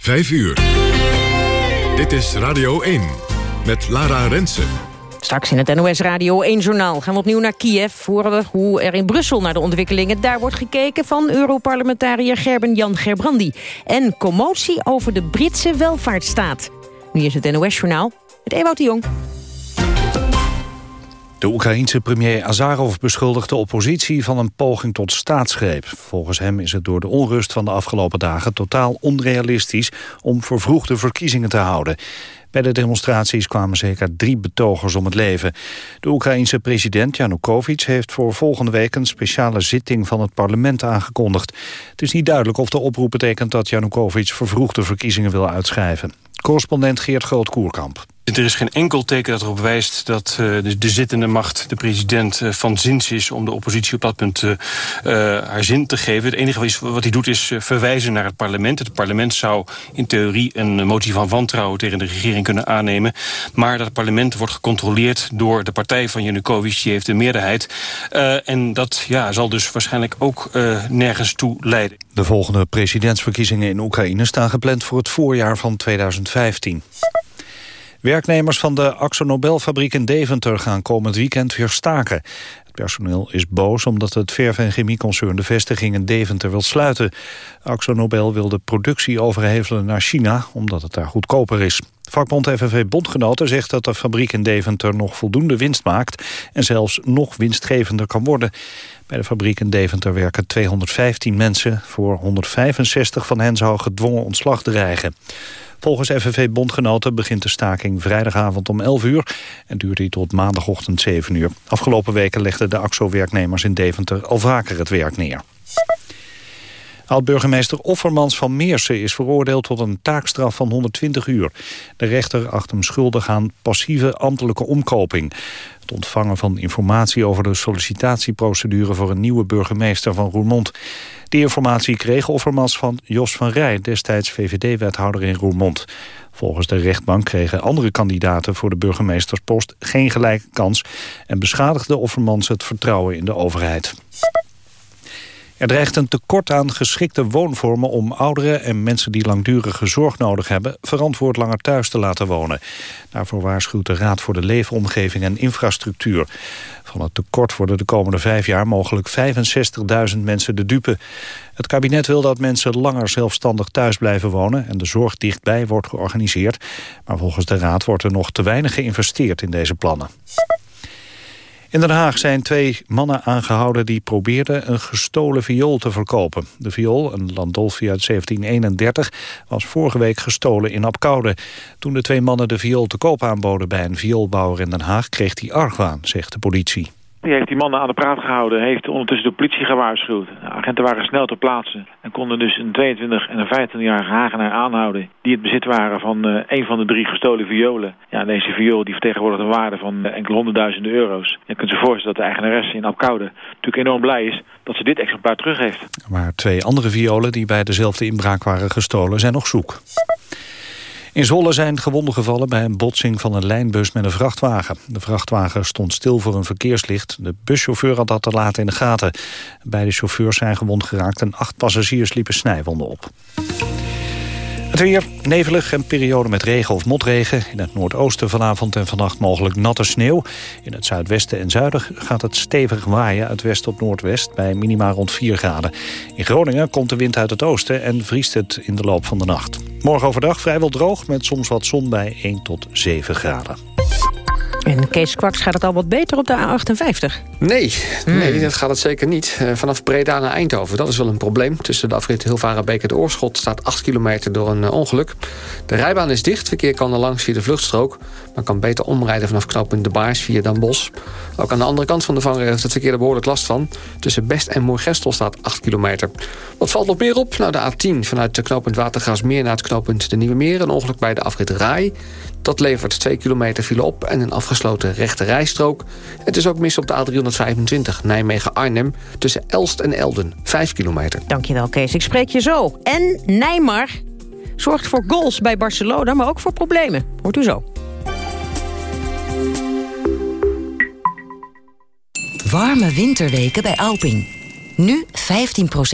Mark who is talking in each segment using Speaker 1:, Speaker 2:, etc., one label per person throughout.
Speaker 1: 5 uur. Dit is Radio 1 met Lara Rensen.
Speaker 2: Straks in het NOS Radio 1-journaal gaan we opnieuw naar Kiev. Horen we hoe er in Brussel naar de ontwikkelingen daar wordt gekeken... van Europarlementariër Gerben-Jan Gerbrandi. En commotie over de Britse welvaartsstaat. Nu is het NOS-journaal met Ewout de Jong.
Speaker 3: De Oekraïense premier Azarov beschuldigt de oppositie van een poging tot staatsgreep. Volgens hem is het door de onrust van de afgelopen dagen totaal onrealistisch om vervroegde verkiezingen te houden. Bij de demonstraties kwamen zeker drie betogers om het leven. De Oekraïense president Janukovic heeft voor volgende week een speciale zitting van het parlement aangekondigd. Het is niet duidelijk of de oproep betekent dat Janukovic vervroegde verkiezingen wil uitschrijven. Correspondent Geert Groot-Koerkamp.
Speaker 4: Er is geen enkel teken dat erop wijst dat uh, de, de, zittende macht, de president, uh, van zins is om de oppositie op dat punt uh, haar zin te geven. Het enige wat hij doet is verwijzen naar het parlement. Het parlement zou in theorie een motie van wantrouwen tegen de regering kunnen aannemen. Maar dat parlement wordt gecontroleerd door de partij van Janukovic, die heeft de meerderheid. en dat ja, zal dus waarschijnlijk ook nergens toe leiden.
Speaker 3: De volgende presidentsverkiezingen in Oekraïne staan gepland voor het voorjaar van 2015. Werknemers van de AxoNobel-fabriek in Deventer gaan komend weekend weer staken. Het personeel is boos omdat het verf- en chemieconcern de vestiging in Deventer wil sluiten. AxoNobel wil de productie overhevelen naar China omdat het daar goedkoper is. Vakbond FNV Bondgenoten zegt dat de fabriek in Deventer nog voldoende winst maakt en zelfs nog winstgevender kan worden. Bij de fabriek in Deventer werken 215 mensen. Voor 165 van hen zou gedwongen ontslag dreigen. Volgens FNV-bondgenoten begint de staking vrijdagavond om 11 uur... en duurt die tot maandagochtend 7 uur. Afgelopen weken legden de AXO-werknemers in Deventer al vaker het werk neer. Oud-burgemeester Offermans van Meersen is veroordeeld tot een taakstraf van 120 uur. De rechter acht hem schuldig aan passieve ambtelijke omkoping. Ontvangen van informatie over de sollicitatieprocedure voor een nieuwe burgemeester van Roermond. Die informatie kreeg Offermans van Jos van Rij, destijds VVD-wethouder in Roermond. Volgens de rechtbank kregen andere kandidaten voor de burgemeesterspost geen gelijke kans en beschadigde Offermans het vertrouwen in de overheid. Er dreigt een tekort aan geschikte woonvormen om ouderen en mensen die langdurige zorg nodig hebben verantwoord langer thuis te laten wonen. Daarvoor waarschuwt de Raad voor de Leefomgeving en Infrastructuur. Van het tekort worden de komende vijf jaar mogelijk 65.000 mensen de dupe. Het kabinet wil dat mensen langer zelfstandig thuis blijven wonen... en de zorg dichtbij wordt georganiseerd. Maar volgens de Raad wordt er nog te weinig geïnvesteerd in deze plannen. In Den Haag zijn twee mannen aangehouden die probeerden een gestolen viool te verkopen. De viool, een Landolfi uit 1731, was vorige week gestolen in Apkoude. Toen de twee mannen de viool te koop aanboden bij een vioolbouwer in Den Haag, kreeg hij argwaan, zegt de politie.
Speaker 5: Die heeft die mannen aan de praat gehouden, heeft ondertussen de politie gewaarschuwd. De agenten waren snel ter plaatse en konden dus een 22 en een 25-jarige Hagenaar aanhouden... die het bezit waren van uh, een van de drie gestolen violen. Ja, deze viool die vertegenwoordigt een waarde van uh, enkele honderdduizenden euro's. Je kunt je voorstellen dat de eigenaresse in Apkoude natuurlijk enorm blij is... dat ze dit exemplaar terug heeft.
Speaker 3: Maar twee andere violen die bij dezelfde inbraak waren gestolen zijn nog zoek. In Zwolle zijn gewonden gevallen bij een botsing van een lijnbus met een vrachtwagen. De vrachtwagen stond stil voor een verkeerslicht. De buschauffeur had dat te laat in de gaten. Beide chauffeurs zijn gewond geraakt en acht passagiers liepen snijwonden op. Het weer nevelig en periode met regen of motregen. In het noordoosten vanavond en vannacht mogelijk natte sneeuw. In het zuidwesten en zuiden gaat het stevig waaien uit west tot noordwest... bij minima rond 4 graden. In Groningen komt de wind uit het oosten en vriest het in de loop van de nacht. Morgen overdag vrijwel droog met soms wat zon bij 1 tot 7 graden.
Speaker 2: En Kees Kwaks gaat het al wat beter op de A58?
Speaker 6: Nee, nee dat gaat het zeker niet. Uh, vanaf Breda naar Eindhoven, dat is wel een probleem. Tussen de afrit Hilvarenbeek en de Oorschot staat 8 kilometer door een uh, ongeluk. De rijbaan is dicht, verkeer kan er langs via de vluchtstrook... maar kan beter omrijden vanaf knooppunt De Baars via Den Bosch. Ook aan de andere kant van de vangrail heeft het verkeer er behoorlijk last van. Tussen Best en Moergestel staat 8 kilometer. Wat valt nog meer op? Nou, de A10 vanuit de knooppunt Watergraafsmeer naar het knooppunt De Nieuwe Meer. Een ongeluk bij de afrit Rai. Dat levert 2 kilometer file op en een afgesloten rechte rijstrook. Het is ook mis op de A325 Nijmegen-Arnhem... tussen Elst en Elden, 5 kilometer.
Speaker 2: Dankjewel, Kees. Ik spreek je zo. En Neymar zorgt voor goals bij Barcelona, maar ook voor problemen. Hoort u zo.
Speaker 7: Warme winterweken bij Alping. Nu 15%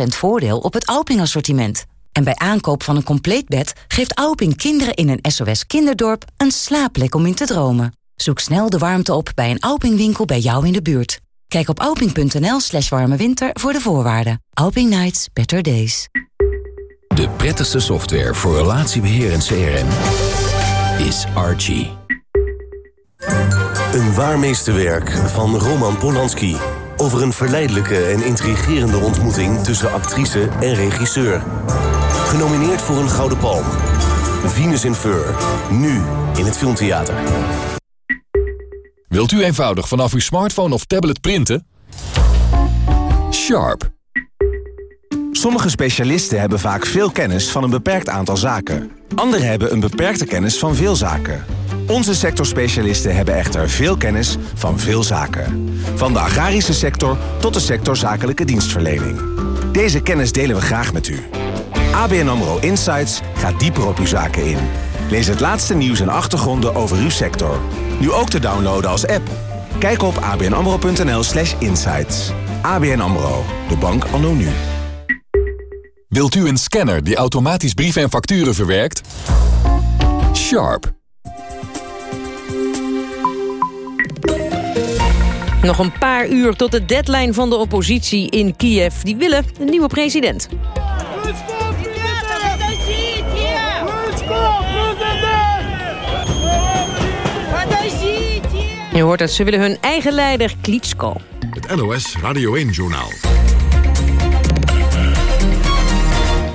Speaker 7: voordeel op het Alping-assortiment. En bij aankoop van een compleet bed geeft Auping kinderen in een SOS kinderdorp een slaapplek om in te dromen. Zoek snel de warmte op bij een Auping winkel bij jou in de buurt. Kijk op auping.nl slash warme winter voor de voorwaarden. Auping Nights, better days.
Speaker 8: De prettigste software voor relatiebeheer en CRM is Archie.
Speaker 9: Een waar meesterwerk van Roman Polanski. Over een verleidelijke en intrigerende ontmoeting tussen actrice en regisseur. Genomineerd voor een Gouden Palm. Venus in Fur. Nu in het Filmtheater.
Speaker 1: Wilt u eenvoudig vanaf uw smartphone of tablet printen? Sharp.
Speaker 10: Sommige specialisten hebben vaak veel kennis van een beperkt aantal zaken. Anderen hebben een beperkte kennis van veel zaken. Onze sectorspecialisten hebben echter veel kennis van veel zaken. Van de agrarische sector tot de sector zakelijke dienstverlening. Deze kennis delen we graag met u. ABN AMRO Insights gaat dieper op uw zaken in. Lees het laatste nieuws en achtergronden over uw sector. Nu ook te downloaden als app. Kijk op abnamro.nl slash insights. ABN AMRO, de bank anno nu.
Speaker 1: Wilt u een scanner die automatisch brieven en facturen verwerkt? Sharp.
Speaker 2: Nog een paar uur tot de deadline van de oppositie in Kiev. Die willen een nieuwe president. Je hoort het, ze willen hun eigen leider Klitschko.
Speaker 1: Het NOS Radio 1-journaal.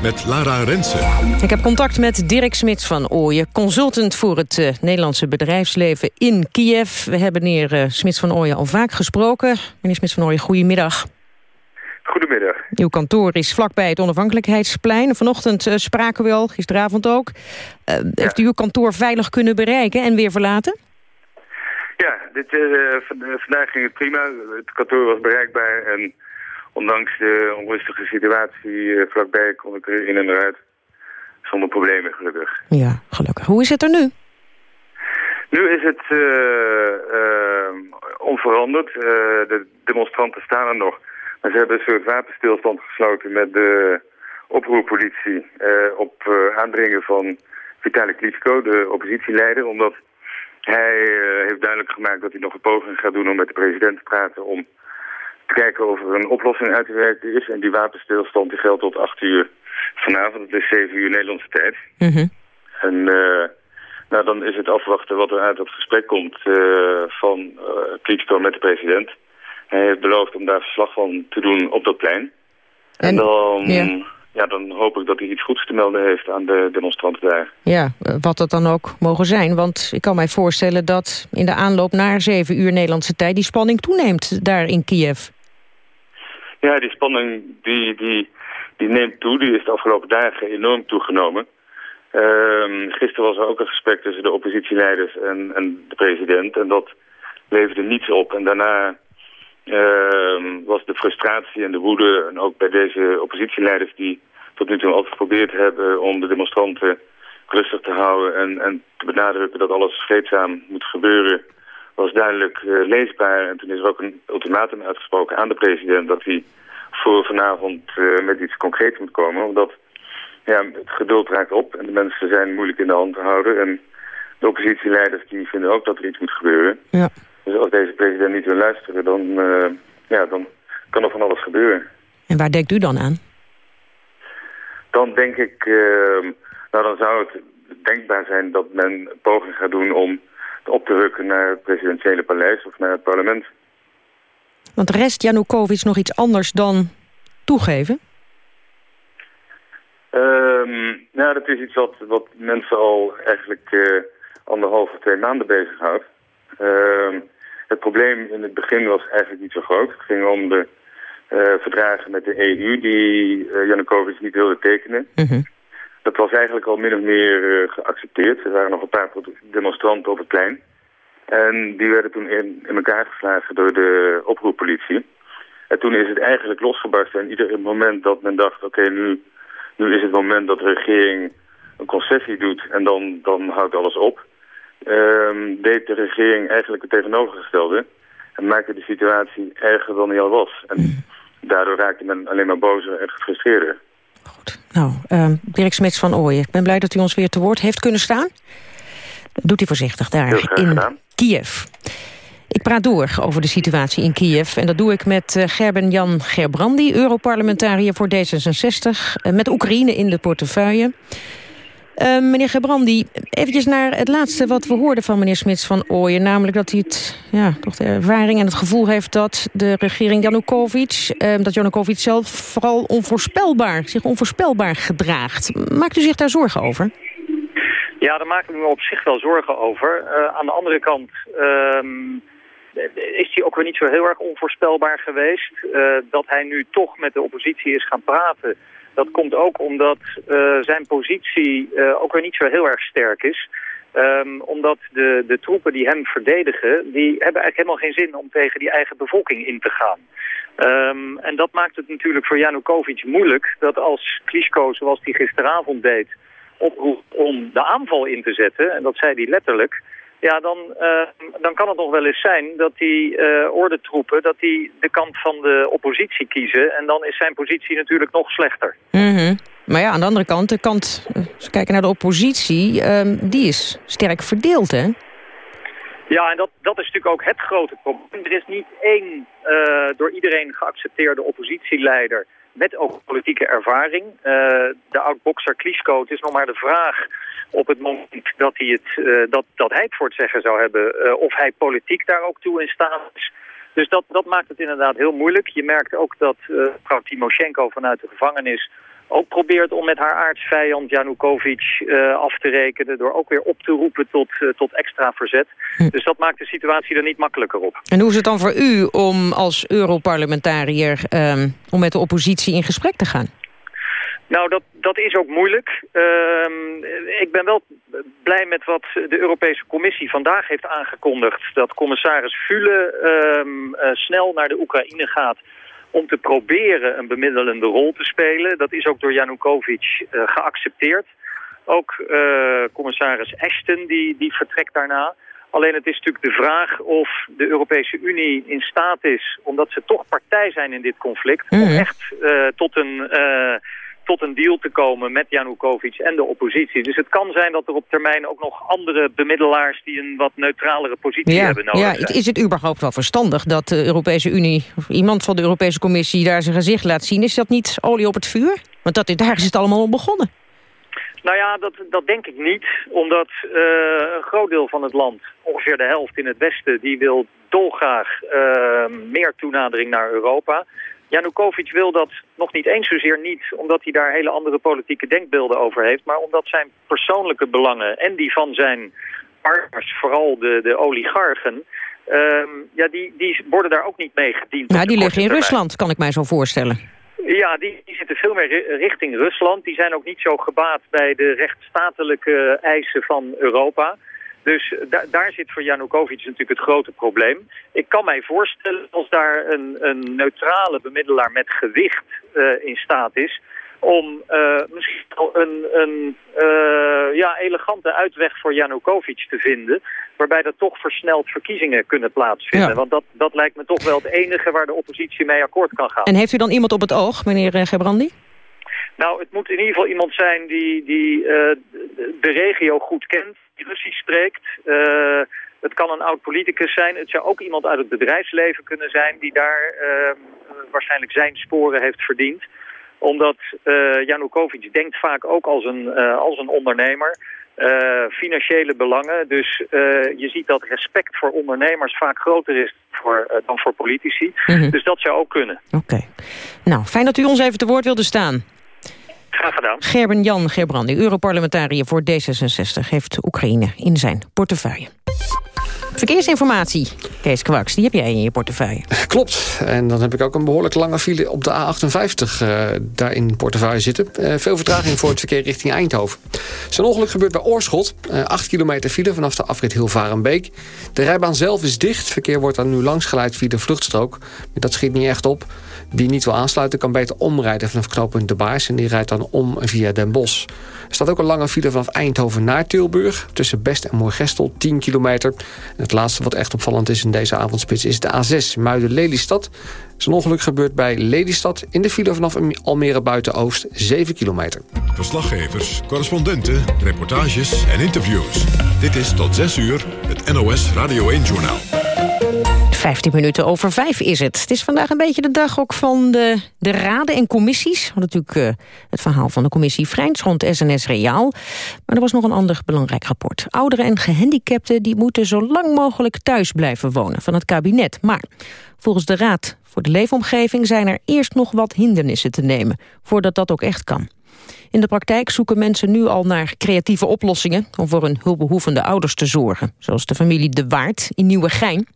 Speaker 1: Met Lara Rensen.
Speaker 2: Ik heb contact met Dirk Smits van Ooyen, consultant voor het uh, Nederlandse bedrijfsleven in Kiev. We hebben meneer uh, Smits van Ooyen al vaak gesproken. Meneer Smits van Ooyen, goedemiddag.
Speaker 11: Goedemiddag.
Speaker 2: Uw kantoor is vlakbij het Onafhankelijkheidsplein. Vanochtend uh, spraken we al, gisteravond ook. Ja. Heeft u uw kantoor veilig kunnen bereiken en weer verlaten?
Speaker 11: Ja, dit, vandaag ging het prima. Het kantoor was bereikbaar en ondanks de onrustige situatie vlakbij kon ik er in en eruit. Zonder problemen, gelukkig.
Speaker 2: Ja, gelukkig. Hoe is het er nu?
Speaker 11: Nu is het uh, uh, onveranderd. Uh, de demonstranten staan er nog. Maar ze hebben een soort wapenstilstand gesloten met de oproerpolitie... op aandringen van Vitali Klitschko, de oppositieleider. Omdat hij heeft duidelijk gemaakt dat hij nog een poging gaat doen om met de president te praten... om kijken of er een oplossing uit te werken is. En die wapenstilstand die geldt tot 8 uur vanavond. Het is 7 uur Nederlandse tijd.
Speaker 2: Mm -hmm.
Speaker 11: En uh, nou, dan is het afwachten wat er uit dat gesprek komt uh, van uh, Klitschko met de president. Hij heeft beloofd om daar verslag van te doen op dat plein. En, en dan... Ja. Ja. dan hoop ik dat hij iets goeds te melden heeft aan de demonstranten daar.
Speaker 2: Ja, wat dat dan ook mogen zijn. Want ik kan mij voorstellen dat in de aanloop naar 7 uur Nederlandse tijd... die spanning toeneemt daar in Kiev.
Speaker 11: Ja, die spanning die, die, die neemt toe. Die is de afgelopen dagen enorm toegenomen. Uh, gisteren was er ook een gesprek tussen de oppositieleiders en, en de president. En dat leverde niets op. En daarna was de frustratie en de woede... en ook bij deze oppositieleiders die tot nu toe altijd geprobeerd hebben... om de demonstranten rustig te houden en, en te benadrukken dat alles vreedzaam moet gebeuren was duidelijk uh, leesbaar. En toen is er ook een ultimatum uitgesproken aan de president... dat hij voor vanavond uh, met iets concreets moet komen. Omdat ja, het geduld raakt op en de mensen zijn moeilijk in de hand te houden. En de oppositieleiders die vinden ook dat er iets moet gebeuren.
Speaker 2: Ja.
Speaker 11: Dus als deze president niet wil luisteren, dan, uh, ja, dan kan er van alles gebeuren.
Speaker 2: En waar denkt u dan aan?
Speaker 11: Dan denk ik, nou dan zou het denkbaar zijn dat men poging gaat doen om op te rukken naar het presidentiële paleis of naar het parlement.
Speaker 2: Want rest Janukovic nog iets anders dan toegeven?
Speaker 11: Um, nou, dat is iets wat, wat mensen al eigenlijk uh, anderhalf of twee maanden bezighoudt. Uh, het probleem in het begin was eigenlijk niet zo groot. Het ging om de uh, verdragen met de EU die uh, Janukovic niet wilde tekenen.
Speaker 2: -hmm.
Speaker 11: Dat was eigenlijk al min of meer uh, geaccepteerd. Er waren nog een paar demonstranten op het plein. En die werden toen in, in elkaar geslagen door de oproeppolitie. En toen is het eigenlijk losgebarsten. En ieder moment dat men dacht, oké, okay, nu, nu is het moment dat de regering een concessie doet en dan, dan houdt alles op. Um, deed de regering eigenlijk het tegenovergestelde. En maakte de situatie erger dan die al was. En daardoor raakte men alleen maar bozer en gefrustreerder.
Speaker 2: Goed. Nou, uh, Dirk Smits van Ooyen, ik ben blij dat u ons weer te woord heeft kunnen staan. Doet u voorzichtig daar in Kiev. Ik praat door over de situatie in Kiev. En dat doe ik met uh, Gerben-Jan Gerbrandi, Europarlementariër voor D66... Uh, met Oekraïne in de portefeuille. Uh, meneer Gebrandi, eventjes naar het laatste wat we hoorden van meneer Smits van Ooyen. Namelijk dat hij het, ja, toch de ervaring en het gevoel heeft dat de regering Janukovic... Uh, dat Janukovic zelf vooral onvoorspelbaar, zich onvoorspelbaar gedraagt. Maakt u zich daar zorgen over?
Speaker 12: Ja, daar maak ik me op zich wel zorgen over. Uh, aan de andere kant ehm, is hij ook weer niet zo heel erg onvoorspelbaar geweest. Uh, dat hij nu toch met de oppositie is gaan praten dat komt ook omdat uh, zijn positie uh, ook weer niet zo heel erg sterk is. Um, omdat de, de troepen die hem verdedigen, die hebben eigenlijk helemaal geen zin om tegen die eigen bevolking in te gaan. Um, en dat maakt het natuurlijk voor Janukovic moeilijk dat als Klitschko, zoals hij gisteravond deed, oproept om de aanval in te zetten, en dat zei hij letterlijk, ja, dan, uh, dan kan het nog wel eens zijn dat die uh, ordentroepen dat die de kant van de oppositie kiezen. En dan is zijn positie natuurlijk nog slechter.
Speaker 2: Mm -hmm. Maar ja, aan de andere kant, de kant, als we kijken naar de oppositie, uh, die is sterk verdeeld, hè?
Speaker 12: Ja, en dat, dat is natuurlijk ook het grote probleem. Er is niet één door iedereen geaccepteerde oppositieleider met ook politieke ervaring. de oud-bokser Klitschko, het is nog maar de vraag op het moment dat hij het, uh, dat, dat hij het voor het zeggen zou hebben, uh, of hij politiek daar ook toe in staat is. Dus dat, dat maakt het inderdaad heel moeilijk. Je merkt ook dat uh, mevrouw Timoshenko vanuit de gevangenis ook probeert om met haar aardsvijand Janukovic uh, af te rekenen... door ook weer op te roepen tot, uh, tot extra verzet. Hm. Dus dat maakt de situatie er niet makkelijker op.
Speaker 2: En hoe is het dan voor u om als Europarlementariër... Uh, om met de oppositie in gesprek te gaan?
Speaker 12: Nou, dat, dat is ook moeilijk. Uh, ik ben wel blij met wat de Europese Commissie vandaag heeft aangekondigd. Dat commissaris Fule uh, uh, snel naar de Oekraïne gaat om te proberen een bemiddelende rol te spelen. Dat is ook door Janukovic uh, geaccepteerd. Ook uh, commissaris Ashton die, die vertrekt daarna. Alleen het is natuurlijk de vraag of de Europese Unie in staat is... omdat ze toch partij zijn in dit conflict... Om echt uh, tot een tot een deal te komen met Janukovic en de oppositie. Dus het kan zijn dat er op termijn ook nog andere bemiddelaars... die een wat neutralere positie
Speaker 2: ja,
Speaker 12: hebben nodig
Speaker 2: ja, zijn. Is het überhaupt wel verstandig dat de Europese Unie... of iemand van de Europese Commissie daar zijn gezicht laat zien? Is dat niet olie op het vuur? Want dat, daar is het allemaal op begonnen.
Speaker 12: Nou ja, dat, dat denk ik niet. Omdat uh, een groot deel van het land, ongeveer de helft in het westen... die wil dolgraag uh, meer toenadering naar Europa... Janukovic wil dat nog niet eens zozeer niet omdat hij daar hele andere politieke denkbeelden over heeft, maar omdat zijn persoonlijke belangen en die van zijn partners, vooral de, de oligarchen, uh, ja, die, die worden daar ook niet mee gediend.
Speaker 2: Nou, die liggen in Rusland, kan ik mij zo voorstellen.
Speaker 12: Ja, die, die, zitten veel meer richting Rusland. Die zijn ook niet zo gebaat bij de rechtsstatelijke eisen van Europa. Dus da daar zit voor Janukovic natuurlijk het grote probleem. Ik kan mij voorstellen als daar een, een neutrale bemiddelaar met gewicht uh, in staat is om uh, misschien een, een uh, ja, elegante uitweg voor Janukovic te vinden... waarbij er toch versneld verkiezingen kunnen plaatsvinden. Ja. Want dat, dat lijkt me toch wel het enige waar de oppositie mee akkoord kan gaan.
Speaker 2: En heeft u dan iemand op het oog, meneer Gebrandi?
Speaker 12: Nou, het moet in ieder geval iemand zijn die, die uh, de regio goed kent, Russisch spreekt. Uh, het kan een oud-politicus zijn. Het zou ook iemand uit het bedrijfsleven kunnen zijn die daar uh, waarschijnlijk zijn sporen heeft verdiend. Omdat uh, Janukovic denkt vaak ook als een, als een ondernemer. Uh, financiële belangen. Dus uh, je ziet dat respect voor ondernemers vaak groter is voor, uh, dan voor politici. Mm -hmm. Dus dat zou ook kunnen.
Speaker 2: Oké. Okay. Nou, fijn dat u ons even te woord wilde staan.
Speaker 12: Graag gedaan.
Speaker 2: Gerben-Jan Gerbrandi, Europarlementariër voor D66... heeft Oekraïne in zijn portefeuille. Verkeersinformatie, Kees Kwaks, die heb jij in je portefeuille.
Speaker 6: Klopt, en dan heb ik ook een behoorlijk lange file op de A58 uh, daar in portefeuille zitten. Uh, veel vertraging voor het verkeer richting Eindhoven. Zo'n ongeluk gebeurt bij Oorschot. Uh, 8 kilometer file vanaf de afrit Hilvarenbeek. De rijbaan zelf is dicht. Verkeer wordt dan nu langs geleid via de vluchtstrook. Maar dat schiet niet echt op. Wie niet wil aansluiten kan beter omrijden vanaf knooppunt De Baars... en die rijdt dan om via Den Bosch. Er staat ook een lange file vanaf Eindhoven naar Tilburg... tussen Best en Moorgestel, 10 kilometer. Het laatste wat echt opvallend is in deze avondspits is de A6 Muiden-Lelystad. Is een ongeluk gebeurd bij Lelystad in de file vanaf Almere Buiten-Oost 7 kilometer.
Speaker 13: Verslaggevers, correspondenten, reportages en interviews. Dit is tot 6 uur het NOS Radio 1-journaal.
Speaker 2: 15 minuten over vijf is het. Het is vandaag een beetje de dag ook van de, de raden en commissies. We natuurlijk uh, het verhaal van de commissie Vrijns rond SNS Reaal. Maar er was nog een ander belangrijk rapport. Ouderen en gehandicapten die moeten zo lang mogelijk thuis blijven wonen van het kabinet. Maar volgens de Raad voor de Leefomgeving zijn er eerst nog wat hindernissen te nemen... voordat dat ook echt kan. In de praktijk zoeken mensen nu al naar creatieve oplossingen... om voor hun hulpbehoevende ouders te zorgen. Zoals de familie De Waard in Nieuwegein.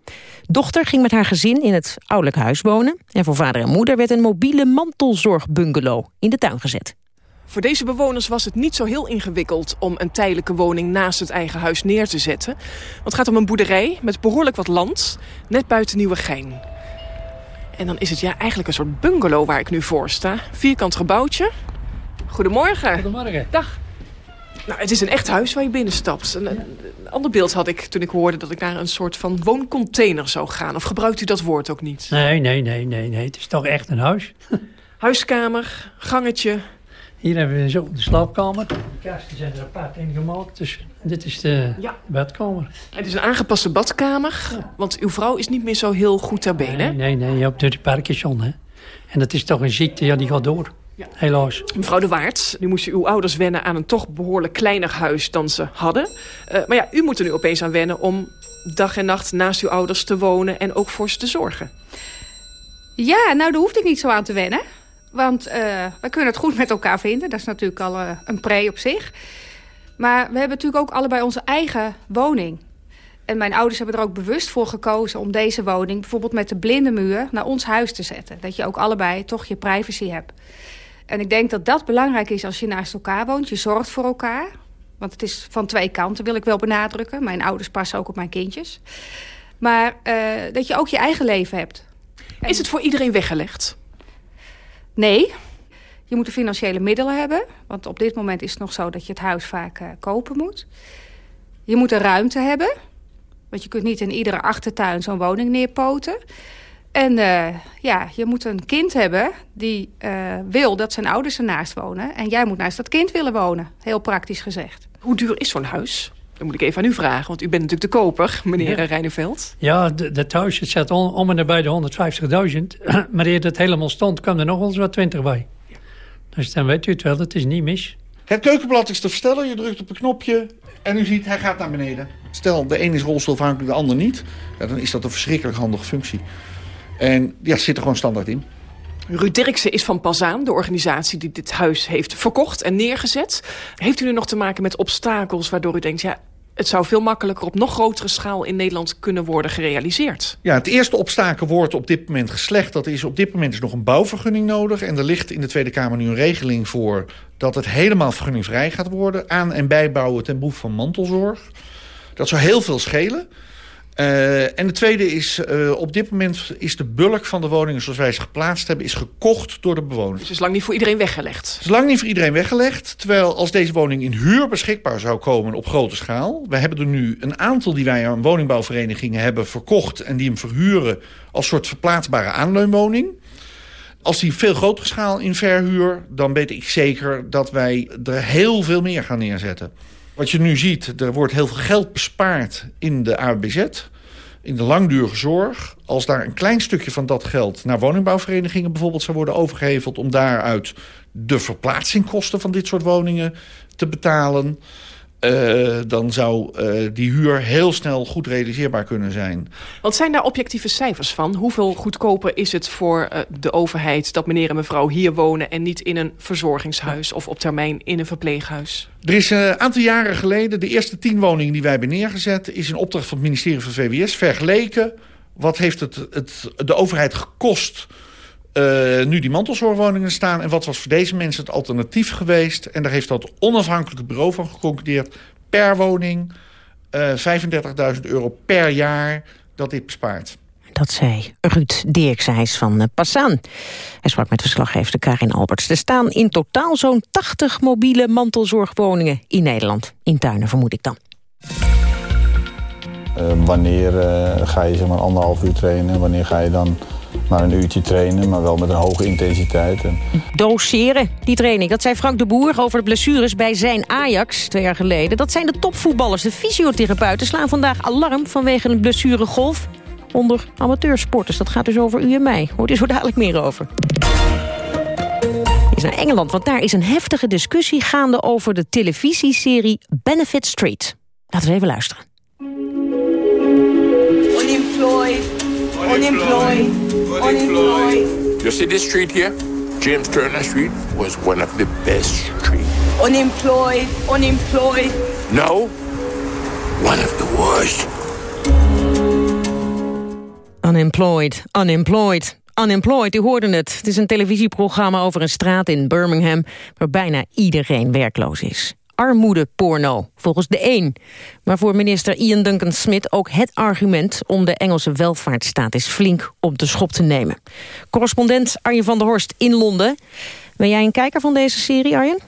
Speaker 2: Dochter ging met haar gezin in het ouderlijk huis wonen. En voor vader en moeder werd een mobiele mantelzorgbungalow in de tuin gezet.
Speaker 14: Voor deze bewoners was het niet zo heel ingewikkeld om een tijdelijke woning naast het eigen huis neer te zetten. Want het gaat om een boerderij met behoorlijk wat land, net buiten Nieuwegein. En dan is het ja eigenlijk een soort bungalow waar ik nu voor sta. Vierkant gebouwtje, Goedemorgen.
Speaker 15: Goedemorgen.
Speaker 14: Dag. Nou, het is een echt huis waar je binnenstapt. Een, een, ander beeld had ik toen ik hoorde dat ik naar een soort van wooncontainer zou gaan. Of gebruikt u dat woord ook niet?
Speaker 15: Nee, nee, nee, nee, nee. Het is toch echt een huis.
Speaker 14: Huiskamer, gangetje.
Speaker 15: Hier hebben we zo de slaapkamer. De kasten zijn er apart ingemaakt. Dus dit is de ja. badkamer.
Speaker 14: Het is een aangepaste badkamer. Want uw vrouw is niet meer zo heel goed ter been,
Speaker 15: nee, Nee, nee, je hebt de Parkinson, hè. En dat is toch een ziekte, ja, die gaat door. Ja. Helaas.
Speaker 14: Mevrouw de Waard, nu moesten uw ouders wennen aan een toch behoorlijk kleiner huis dan ze hadden. Uh, maar ja, u moet er nu opeens aan wennen om dag en nacht naast uw ouders te wonen en ook voor ze te zorgen.
Speaker 16: Ja, nou daar hoefde ik niet zo aan te wennen. Want uh, we kunnen het goed met elkaar vinden. Dat is natuurlijk al uh, een pre op zich. Maar we hebben natuurlijk ook allebei onze eigen woning. En mijn ouders hebben er ook bewust voor gekozen om deze woning... bijvoorbeeld met de blinde muur naar ons huis te zetten. Dat je ook allebei toch je privacy hebt. En ik denk dat dat belangrijk is als je naast elkaar woont. Je zorgt voor elkaar. Want het is van twee kanten, wil ik wel benadrukken. Mijn ouders passen ook op mijn kindjes. Maar uh, dat je ook je eigen leven hebt.
Speaker 14: Is het voor iedereen weggelegd?
Speaker 16: Nee. Je moet de financiële middelen hebben. Want op dit moment is het nog zo dat je het huis vaak uh, kopen moet. Je moet een ruimte hebben. Want je kunt niet in iedere achtertuin zo'n woning neerpoten. En uh, ja, je moet een kind hebben die uh, wil dat zijn ouders ernaast wonen. En jij moet naast dat kind willen wonen, heel praktisch gezegd.
Speaker 14: Hoe duur is zo'n huis? Dan moet ik even aan u vragen, want u bent natuurlijk de koper, meneer ja. Reineveld.
Speaker 15: Ja, het huis het zet om, om en nabij de 150.000. maar eer dat helemaal stond, kwam er nog wel eens wat 20 bij. Dus dan weet u het wel, het is niet mis.
Speaker 17: Het keukenblad is te verstellen, je drukt op een knopje en u ziet, hij gaat naar beneden. Stel, de een is rolstoelafhankelijk, de ander niet. Ja, dan is dat een verschrikkelijk handige functie. En ja, zit er gewoon standaard in.
Speaker 14: Ruud Dirksen is van Pazaan, de organisatie die dit huis heeft verkocht en neergezet. Heeft u nu nog te maken met obstakels waardoor u denkt... ja, het zou veel makkelijker op nog grotere schaal in Nederland kunnen worden gerealiseerd?
Speaker 17: Ja, het eerste obstakel wordt op dit moment geslecht. Dat is op dit moment is nog een bouwvergunning nodig. En er ligt in de Tweede Kamer nu een regeling voor... dat het helemaal vergunningvrij gaat worden. Aan- en bijbouwen ten behoeve van mantelzorg. Dat zou heel veel schelen. Uh, en de tweede is, uh, op dit moment is de bulk van de woningen zoals wij ze geplaatst hebben, is gekocht door de bewoners.
Speaker 14: Dus is lang niet voor iedereen weggelegd?
Speaker 17: Het is lang niet voor iedereen weggelegd. Terwijl als deze woning in huur beschikbaar zou komen op grote schaal. We hebben er nu een aantal die wij aan woningbouwverenigingen hebben verkocht en die hem verhuren als soort verplaatsbare aanleunwoning. Als die veel grotere schaal in verhuur, dan weet ik zeker dat wij er heel veel meer gaan neerzetten. Wat je nu ziet, er wordt heel veel geld bespaard in de ABZ, in de langdurige zorg. Als daar een klein stukje van dat geld naar woningbouwverenigingen bijvoorbeeld zou worden overgeheveld... om daaruit de verplaatsingkosten van dit soort woningen te betalen... Uh, dan zou uh, die huur heel snel goed realiseerbaar kunnen zijn.
Speaker 14: Want zijn daar objectieve cijfers van? Hoeveel goedkoper is het voor uh, de overheid dat meneer en mevrouw hier wonen... en niet in een verzorgingshuis of op termijn in een verpleeghuis?
Speaker 17: Er is een aantal jaren geleden, de eerste tien woningen die wij hebben neergezet... is in opdracht van het ministerie van VWS vergeleken... wat heeft het, het de overheid gekost... Uh, nu die mantelzorgwoningen staan. En wat was voor deze mensen het alternatief geweest? En daar heeft dat onafhankelijke bureau van geconcludeerd. Per woning uh, 35.000 euro per jaar dat dit bespaart.
Speaker 2: Dat zei Ruud Dirks, hij is van uh, Passaan. Hij sprak met verslaggever Karin Alberts. Er staan in totaal zo'n 80 mobiele mantelzorgwoningen in Nederland. In tuinen vermoed ik dan.
Speaker 18: wanneer ga je zeg maar anderhalf uur trainen? Wanneer ga je dan maar een uurtje trainen, maar wel met een hoge intensiteit. En...
Speaker 2: Doseren, die training. Dat zei Frank de Boer over de blessures bij zijn Ajax twee jaar geleden. Dat zijn de topvoetballers. De fysiotherapeuten slaan vandaag alarm vanwege een blessuregolf onder amateursporters. Dat gaat dus over u en mij. Hoort u zo dadelijk meer over. Is naar Engeland, want daar is een heftige discussie gaande over de televisieserie Benefit Street. Laten we even luisteren.
Speaker 19: Unemployed, unemployed, unemployed.
Speaker 20: You see this street here? James Turner Street was one of the best streets.
Speaker 19: Unemployed, unemployed.
Speaker 20: No, one of the worst.
Speaker 2: Unemployed, unemployed. Unemployed, u hoorde het. Het is een televisieprogramma over een straat in Birmingham... waar bijna iedereen werkloos is. Armoedeporno, volgens de een. Maar voor minister Ian Duncan Smith ook het argument... om de Engelse welvaartsstaat is flink op de schop te nemen. Correspondent Arjen van der Horst in Londen. Ben jij een kijker van deze serie, Arjen?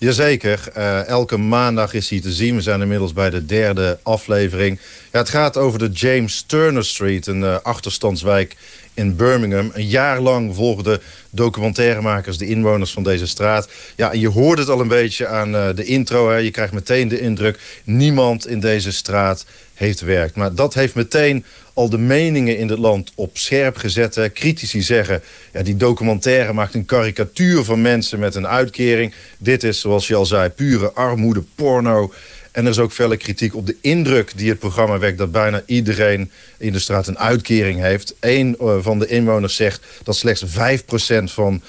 Speaker 21: Jazeker. Uh, elke maandag is hij te zien. We zijn inmiddels bij de derde aflevering. Ja, het gaat over de James Turner Street, een uh, achterstandswijk in Birmingham. Een jaar lang volgden documentairemakers de inwoners van deze straat. Ja, en je hoort het al een beetje aan uh, de intro. Hè. Je krijgt meteen de indruk, niemand in deze straat heeft werk. Maar dat heeft meteen al de meningen in het land op scherp gezet. Critici zeggen, ja, die documentaire maakt een karikatuur van mensen met een uitkering. Dit is, zoals je al zei, pure armoede, porno. En er is ook felle kritiek op de indruk die het programma wekt... dat bijna iedereen in de straat een uitkering heeft. Eén uh, van de inwoners zegt dat slechts 5% van uh,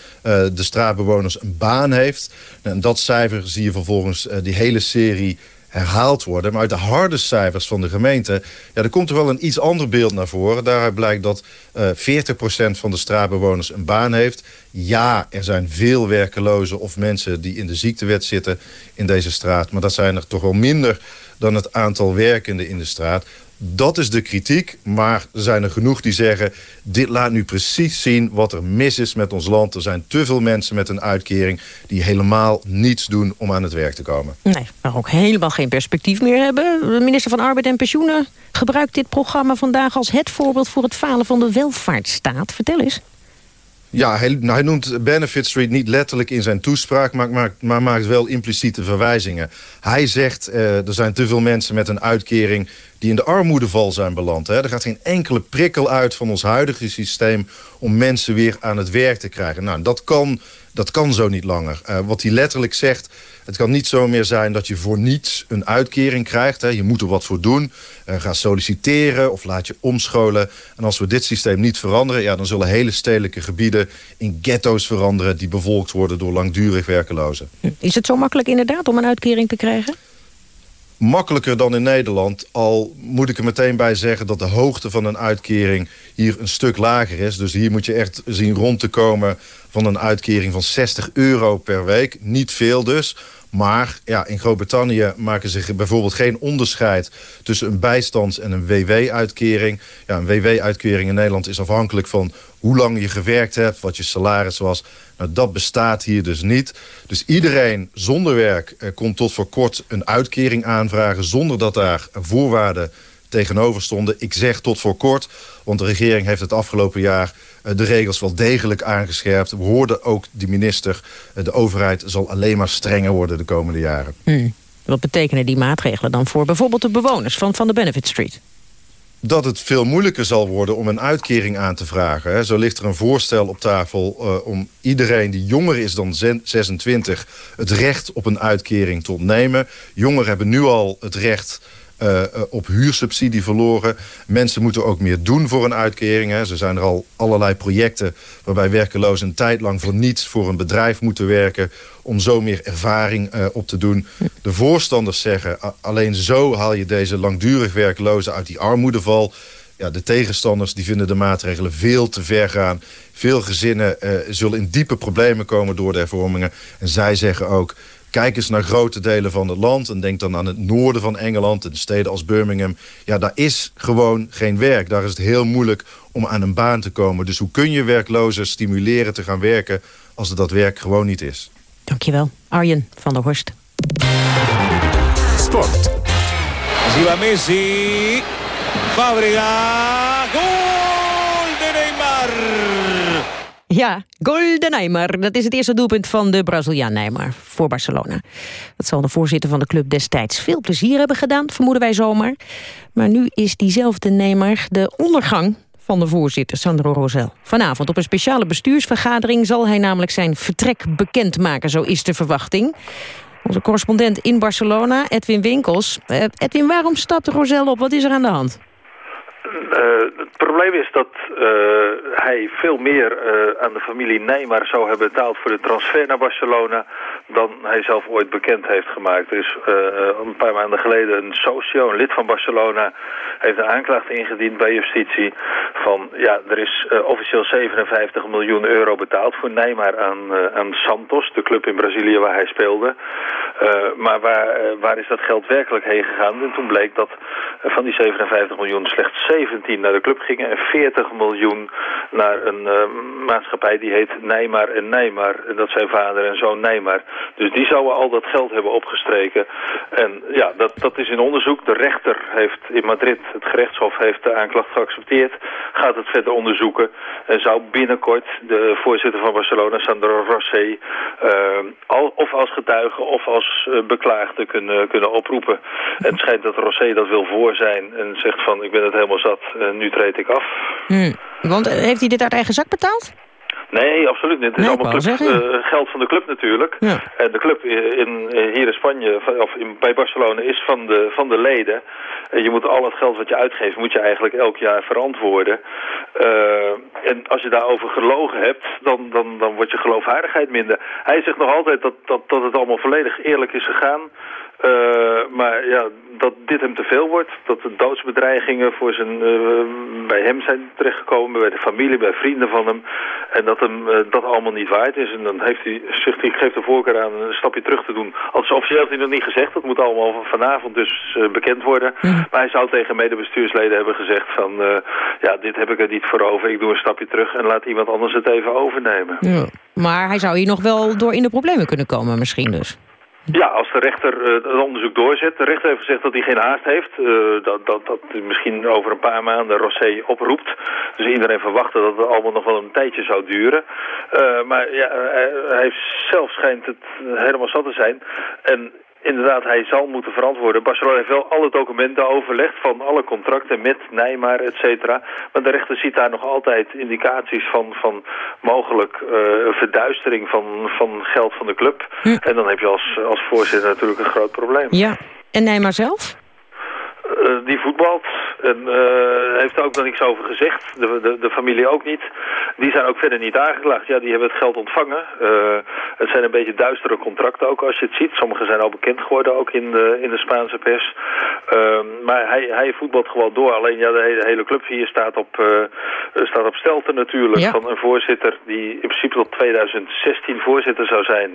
Speaker 21: de straatbewoners een baan heeft. En dat cijfer zie je vervolgens uh, die hele serie herhaald worden. Maar uit de harde cijfers van de gemeente... Ja, er komt er wel een iets ander beeld naar voren. Daaruit blijkt dat uh, 40% van de straatbewoners een baan heeft. Ja, er zijn veel werkelozen of mensen die in de ziektewet zitten in deze straat. Maar dat zijn er toch wel minder dan het aantal werkenden in de straat. Dat is de kritiek, maar er zijn er genoeg die zeggen... dit laat nu precies zien wat er mis is met ons land. Er zijn te veel mensen met een uitkering... die helemaal niets doen om aan het werk te komen.
Speaker 2: Nee, maar ook helemaal geen perspectief meer hebben. De minister van Arbeid en Pensioenen gebruikt dit programma vandaag... als het voorbeeld voor het falen van de welvaartsstaat. Vertel eens.
Speaker 21: Ja, hij, nou, hij, noemt Benefit Street niet letterlijk in zijn toespraak... maar, maar, maar maakt wel impliciete verwijzingen. Hij zegt, uh, er zijn te veel mensen met een uitkering... die in de armoedeval zijn beland. Hè. Er gaat geen enkele prikkel uit van ons huidige systeem... om mensen weer aan het werk te krijgen. Nou, dat kan, dat kan zo niet langer. Uh, wat hij letterlijk zegt... Het kan niet zo meer zijn dat je voor niets een uitkering krijgt. Hè. Je moet er wat voor doen. Uh, ga solliciteren of laat je omscholen. En als we dit systeem niet veranderen... Ja, dan zullen hele stedelijke gebieden in ghetto's veranderen... die bevolkt worden door langdurig werkelozen.
Speaker 2: Is het zo makkelijk inderdaad om een uitkering te krijgen?
Speaker 21: Makkelijker dan in Nederland. Al moet ik er meteen bij zeggen dat de hoogte van een uitkering hier een stuk lager is. Dus hier moet je echt zien rond te komen van een uitkering van 60 euro per week. Niet veel dus. Maar ja, in Groot-Brittannië maken ze bijvoorbeeld geen onderscheid... tussen een bijstands- en een WW-uitkering. Ja, een WW-uitkering in Nederland is afhankelijk van hoe lang je gewerkt hebt... wat je salaris was. Nou, dat bestaat hier dus niet. Dus iedereen zonder werk eh, kon tot voor kort een uitkering aanvragen... zonder dat daar voorwaarden tegenover stonden. Ik zeg tot voor kort, want de regering heeft het afgelopen jaar de regels wel degelijk aangescherpt. We hoorden ook die minister, uh, de overheid zal alleen maar strenger worden de komende jaren.
Speaker 2: Hmm. Wat betekenen die maatregelen dan voor bijvoorbeeld de bewoners van, van de Benefit Street?
Speaker 21: dat het veel moeilijker zal worden om een uitkering aan te vragen. Zo ligt er een voorstel op tafel uh, om iedereen die jonger is dan 26... het recht op een uitkering te ontnemen. Jongeren hebben nu al het recht uh, op huursubsidie verloren. Mensen moeten ook meer doen voor een uitkering. Hè. Er zijn er al allerlei projecten waarbij werkelozen een tijd lang voor niets voor een bedrijf moeten werken om zo meer ervaring uh, op te doen. De voorstanders zeggen, alleen zo haal je deze langdurig werklozen uit die armoedeval. Ja, de tegenstanders die vinden de maatregelen veel te ver gaan. Veel gezinnen zullen in diepe problemen komen door de hervormingen. En zij zeggen ook, Kijk eens naar grote delen van het land en denk dan aan het noorden van Engeland... en steden als Birmingham. Ja, daar is gewoon geen werk. Daar is het heel moeilijk om aan een baan te komen. Dus hoe kun je werklozen stimuleren te gaan werken... als er dat werk gewoon niet is?
Speaker 2: Dankjewel. Arjen van der Horst.
Speaker 8: Sport.
Speaker 22: Messi. Fábrega. Gol de Neymar.
Speaker 2: Ja, gol de Neymar. Dat is het eerste doelpunt van de Braziliaan Neymar voor Barcelona. Dat zal de voorzitter van de club destijds veel plezier hebben gedaan, vermoeden wij zomaar. Maar nu is diezelfde Neymar de ondergang van de voorzitter, Sandro Rosel. Vanavond op een speciale bestuursvergadering zal hij namelijk zijn vertrek bekendmaken, zo is de verwachting. Onze correspondent in Barcelona, Edwin Winkels. Uh, Edwin, waarom stapt Rosel op? Wat is er aan de hand?
Speaker 23: Uh, het probleem is dat uh, hij veel meer uh, aan de familie Neymar zou hebben betaald voor de transfer naar Barcelona dan hij zelf ooit bekend heeft gemaakt. Is een paar maanden geleden een socio, een lid van Barcelona, heeft een aanklacht ingediend bij justitie van ja, er is officieel 57 miljoen euro betaald voor Neymar aan, aan Santos, de club in Brazilië waar hij speelde. Maar waar, waar is dat geld werkelijk heen gegaan? En toen bleek dat van die 57 miljoen slechts 17 naar de club gingen en 40 miljoen naar een uh, maatschappij die heet Neymar en Neymar. En dat zijn vader en zoon Neymar. Dus die zouden al dat geld hebben opgestreken. En ja, dat, dat is in onderzoek. De rechter heeft in Madrid, het gerechtshof heeft de aanklacht geaccepteerd. Gaat het verder onderzoeken. En zou binnenkort de voorzitter van Barcelona, Sandro Rosé, uh, al, of als getuige of als beklaagde kunnen, kunnen oproepen. En het schijnt dat Rosé dat wil voor zijn en zegt van ik ben het helemaal zat, uh, nu treed ik af.
Speaker 2: Hmm. Want heeft hij dit uit eigen zak betaald?
Speaker 23: Nee, absoluut niet. Het is nee, allemaal club, uh, geld van de club natuurlijk. Ja. En de club in, hier in Spanje, of in, bij Barcelona, is van de, van de leden. En je moet al het geld wat je uitgeeft, moet je eigenlijk elk jaar verantwoorden. Uh, en als je daarover gelogen hebt, dan, dan, dan wordt je geloofwaardigheid minder. Hij zegt nog altijd dat, dat, dat het allemaal volledig eerlijk is gegaan. Uh, maar ja, dat dit hem te veel wordt. Dat de doodsbedreigingen voor zijn, uh, bij hem zijn terechtgekomen, bij de familie, bij vrienden van hem. En dat hem uh, dat allemaal niet waard is. En dan heeft hij, zegt hij, ik geef de voorkeur aan een stapje terug te doen. Als officieel heeft hij nog niet gezegd. Dat moet allemaal vanavond dus bekend worden. Maar hij zou tegen medebestuursleden hebben gezegd van... ja, dit heb ik er niet voor over. Ik doe een stapje terug en laat iemand anders het even overnemen.
Speaker 2: Ja. Maar hij zou hier nog wel door in de problemen kunnen komen misschien dus.
Speaker 23: Ja, als de rechter uh, het onderzoek doorzet. De rechter heeft gezegd dat hij geen haast heeft. Uh, dat, dat, dat misschien over een paar maanden Rosé oproept. Dus iedereen verwachtte dat het allemaal nog wel een tijdje zou duren. Uh, maar ja, hij, hij zelf schijnt het helemaal zat te zijn. En Inderdaad, hij zal moeten verantwoorden. Barcelona heeft wel alle documenten overlegd van alle contracten met Neymar, et cetera. Maar de rechter ziet daar nog altijd indicaties van, van mogelijk uh, verduistering van, van geld van de club. Hm. En dan heb je als, als voorzitter natuurlijk een groot probleem.
Speaker 2: Ja, en Neymar zelf?
Speaker 23: Uh, die voetbalt en uh, heeft er ook nog niks over gezegd. De, de, de, familie ook niet. Die zijn ook verder niet aangeklaagd. Ja, die hebben het geld ontvangen. Uh, het zijn een beetje duistere contracten ook als je het ziet. Sommige zijn al bekend geworden ook in de, in de Spaanse pers. maar hij, hij voetbalt gewoon door. Alleen ja, de hele, hele club hier staat op, staat op stelten natuurlijk. Ja. Van een voorzitter die in principe tot 2016 voorzitter zou zijn.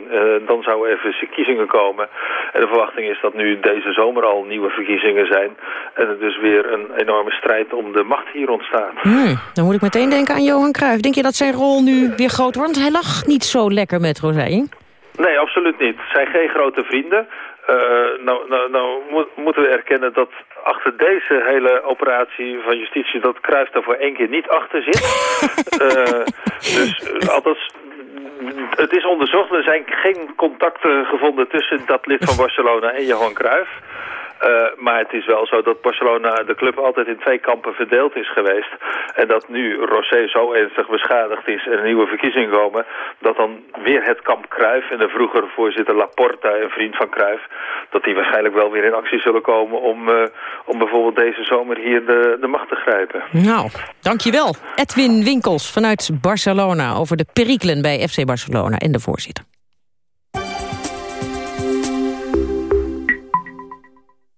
Speaker 23: dan zouden er verkiezingen komen. En de verwachting is dat nu deze zomer al nieuwe verkiezingen zijn. En er dus weer een enorme strijd om de macht hier ontstaat.
Speaker 2: Hmm, dan moet ik meteen denken aan Johan Cruijff. Denk je dat zijn rol nu weer groot wordt? Want hij lag niet zo lekker met Rosé.
Speaker 23: Nee, absoluut niet. Het zijn geen grote vrienden. Uh, nou, nou, nou mo moeten we erkennen dat achter deze hele operatie van justitie... dat Cruijff daar voor één keer niet achter zit. uh, dus althans, het is onderzocht. Er zijn geen contacten gevonden tussen dat lid van Barcelona en Johan Cruijff. Uh, maar het is wel zo dat Barcelona, de club, altijd in twee kampen verdeeld is geweest. En dat nu Rosé zo ernstig beschadigd is en een nieuwe verkiezingen komen... dat dan weer het kamp Cruijff en de vroegere voorzitter Laporta, een vriend van Cruijff... dat die waarschijnlijk wel weer in actie zullen komen om, uh, om bijvoorbeeld deze zomer hier de, de macht te grijpen.
Speaker 2: Nou, dankjewel. Edwin Winkels vanuit Barcelona over de perikelen bij FC Barcelona en de voorzitter.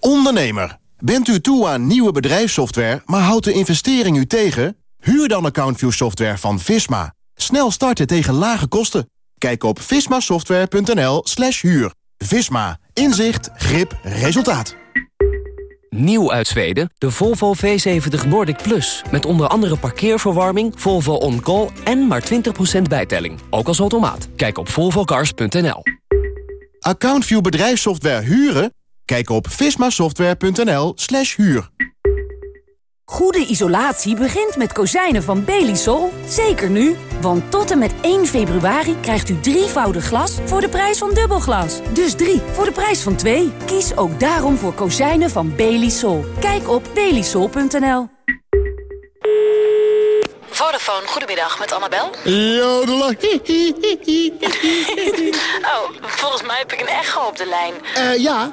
Speaker 10: Ondernemer, bent u toe aan nieuwe bedrijfssoftware, maar houdt de investering u tegen? Huur dan AccountView software van Visma. Snel starten tegen lage kosten. Kijk op vismasoftware.nl slash huur. Visma. Inzicht, grip, resultaat.
Speaker 24: Nieuw uit Zweden, de Volvo V70 Nordic Plus. Met onder andere parkeerverwarming, Volvo On Call en maar 20% bijtelling. Ook als automaat. Kijk op volvocars.nl.
Speaker 10: AccountView bedrijfssoftware huren? Kijk op vismasoftware.nl slash huur.
Speaker 25: Goede isolatie begint met kozijnen van Belisol. Zeker nu, want tot en met 1 februari krijgt u drievoudig glas voor de prijs van dubbelglas. Dus drie voor de prijs van twee. Kies ook daarom voor kozijnen van Belisol. Kijk op belisol.nl.
Speaker 15: Vodafone, goedemiddag, met Annabel.
Speaker 26: Jodela.
Speaker 15: oh, volgens mij heb ik een echo op de lijn.
Speaker 26: Eh ja,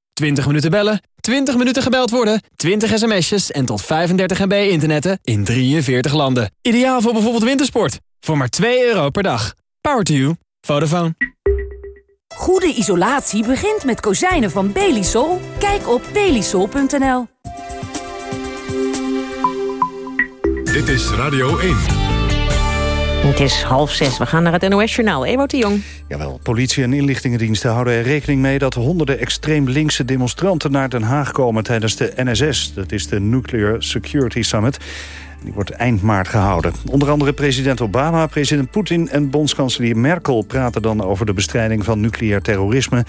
Speaker 27: 20 minuten bellen, 20 minuten gebeld worden, 20 sms'jes en tot 35 MB internetten in 43 landen. Ideaal voor bijvoorbeeld wintersport. Voor maar 2 euro per dag. Power to you. Vodafone.
Speaker 25: Goede isolatie begint met kozijnen van Belisol. Kijk op belisol.nl.
Speaker 1: Dit is Radio 1.
Speaker 2: Het is half zes. We gaan naar het NOS-journaal. Ewout de Jong.
Speaker 3: Jawel, politie en inlichtingendiensten houden er rekening mee... dat honderden extreem linkse demonstranten naar Den Haag komen tijdens de NSS. Dat is de Nuclear Security Summit. Die wordt eind maart gehouden. Onder andere president Obama, president Poetin en bondskanselier Merkel... praten dan over de bestrijding van nucleair terrorisme.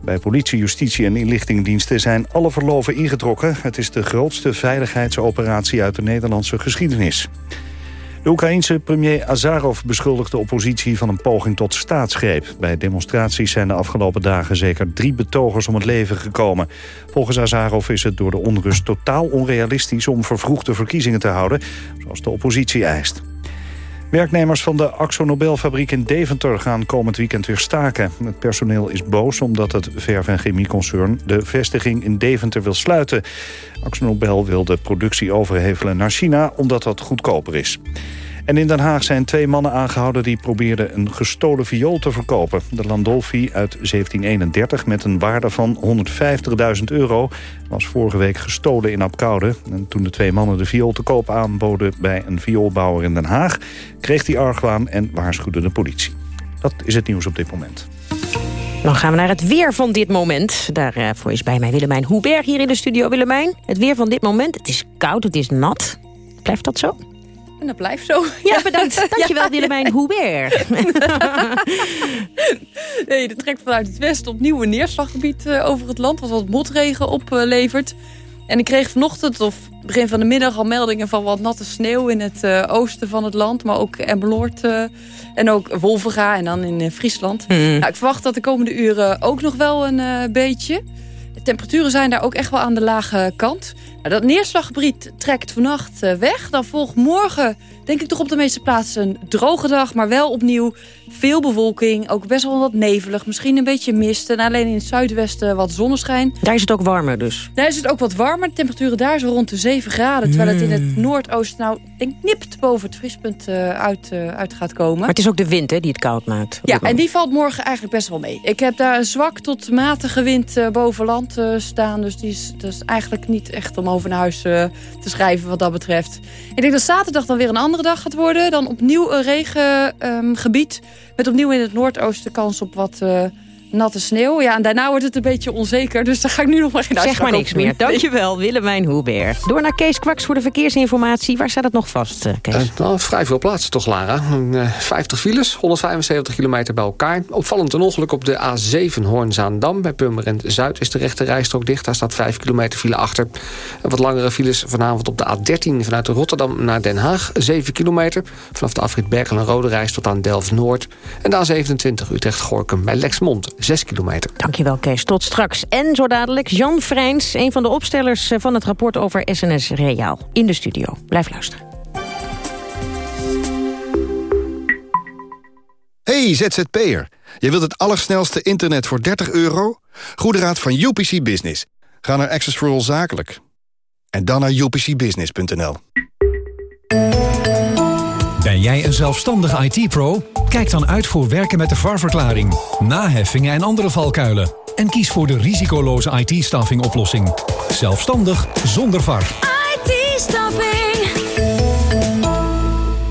Speaker 3: Bij politie, justitie en inlichtingendiensten zijn alle verloven ingetrokken. Het is de grootste veiligheidsoperatie uit de Nederlandse geschiedenis. De Oekraïense premier Azarov beschuldigt de oppositie van een poging tot staatsgreep. Bij demonstraties zijn de afgelopen dagen zeker drie betogers om het leven gekomen. Volgens Azarov is het door de onrust totaal onrealistisch om vervroegde verkiezingen te houden, zoals de oppositie eist. Werknemers van de Axo Nobelfabriek in Deventer gaan komend weekend weer staken. Het personeel is boos omdat het verf- en chemieconcern de vestiging in Deventer wil sluiten. Axo Nobel wil de productie overhevelen naar China omdat dat goedkoper is. En in Den Haag zijn twee mannen aangehouden die probeerden een gestolen viool te verkopen. De Landolfi uit 1731 met een waarde van 150.000 euro was vorige week gestolen in Apkoude. En toen de twee mannen de viool te koop aanboden bij een vioolbouwer in Den Haag... kreeg hij argwaan en waarschuwde de politie. Dat is het nieuws op dit moment.
Speaker 2: Dan gaan we naar het weer van dit moment. Daarvoor is bij mij Willemijn Hoeberg hier in de studio. Willemijn, het weer van dit moment. Het is koud, het is nat. Blijft dat zo?
Speaker 28: En dat blijft zo.
Speaker 2: Ja, bedankt. Dankjewel, Willemijn Hoeberg.
Speaker 28: nee, er trekt vanuit het westen opnieuw een neerslaggebied eh, over het land... wat wat motregen oplevert. en ik kreeg vanochtend of begin van de middag al meldingen... van wat natte sneeuw in het eh, oosten van het land. Maar ook Emmeloord eh, en ook Wolvenga en dan in Friesland.
Speaker 2: Hmm.
Speaker 28: Nou, ik verwacht dat de komende uren ook nog wel een beetje... De temperaturen zijn daar ook echt wel aan de lage kant. Nou, dat neerslaggebied trekt vannacht eh, weg. Dan volgt morgen, denk ik toch op de meeste plaatsen, een droge dag. Maar wel opnieuw veel bewolking. Ook best wel wat nevelig. Misschien een beetje mist. En alleen in het zuidwesten wat zonneschijn.
Speaker 2: Daar is het ook warmer dus?
Speaker 28: Daar is het ook wat warmer. De temperaturen daar zo rond de 7 graden. Terwijl het in het
Speaker 2: Hmm.
Speaker 28: noordoosten nou, denk nipt boven het vriespunt eh, uit, eh, uit gaat komen.
Speaker 2: Maar het is ook de wind hè, die het koud maakt.
Speaker 28: Ja, en die valt morgen eigenlijk best wel mee. Ik heb daar een zwak tot matige wind eh, boven land eh, staan. Dus die is, dat is eigenlijk niet echt om over naar huis eh, te schrijven wat dat betreft. Ik denk dat zaterdag dan weer een andere dag gaat worden. Dan opnieuw een regengebied. met opnieuw in het noordoosten kans op wat eh, natte sneeuw. Ja, en daarna wordt het een beetje onzeker. Dus daar ga ik nu nog maar geen
Speaker 2: Zeg
Speaker 28: uitspraak
Speaker 2: maar niks meer. Dankjewel, Willemijn Hoeberg. Door naar Kees Kwaks voor de verkeersinformatie. Waar staat het nog vast, eh, Kees?
Speaker 6: Eh, nou, vrij veel plaatsen toch, Lara. Eh, 50 files, 175 kilometer bij elkaar. Opvallend een ongeluk op de A7 Hoorn-Zaandam. Bij Purmerend Zuid is de rechte rijstrook dicht. Daar staat 5 kilometer file achter. En wat langere files vanavond op de A13 vanuit Rotterdam naar Den Haag. 7 kilometer. Vanaf de afrit Berkel en Rode reis tot aan Delft-Noord. En de A27 Utrecht-Gorkum bij Lexmond. 6 kilometer.
Speaker 2: Dankjewel Kees, tot straks. En zo dadelijk Jan Vrijns, een van de opstellers eh, van het rapport over SNS Reaal. In de studio. Blijf luisteren.
Speaker 29: Hey ZZP'er, je wilt het allersnelste internet voor 30 euro? Goede raad van UPC Business. Ga naar Access for All Zakelijk. En dan naar upcbusiness.nl.
Speaker 30: Ben jij een zelfstandige IT-pro? Kijk dan uit voor werken met de VAR-verklaring, naheffingen en andere valkuilen. En kies voor de risicoloze IT-staffing oplossing. Zelfstandig zonder VAR.
Speaker 31: IT-staffing.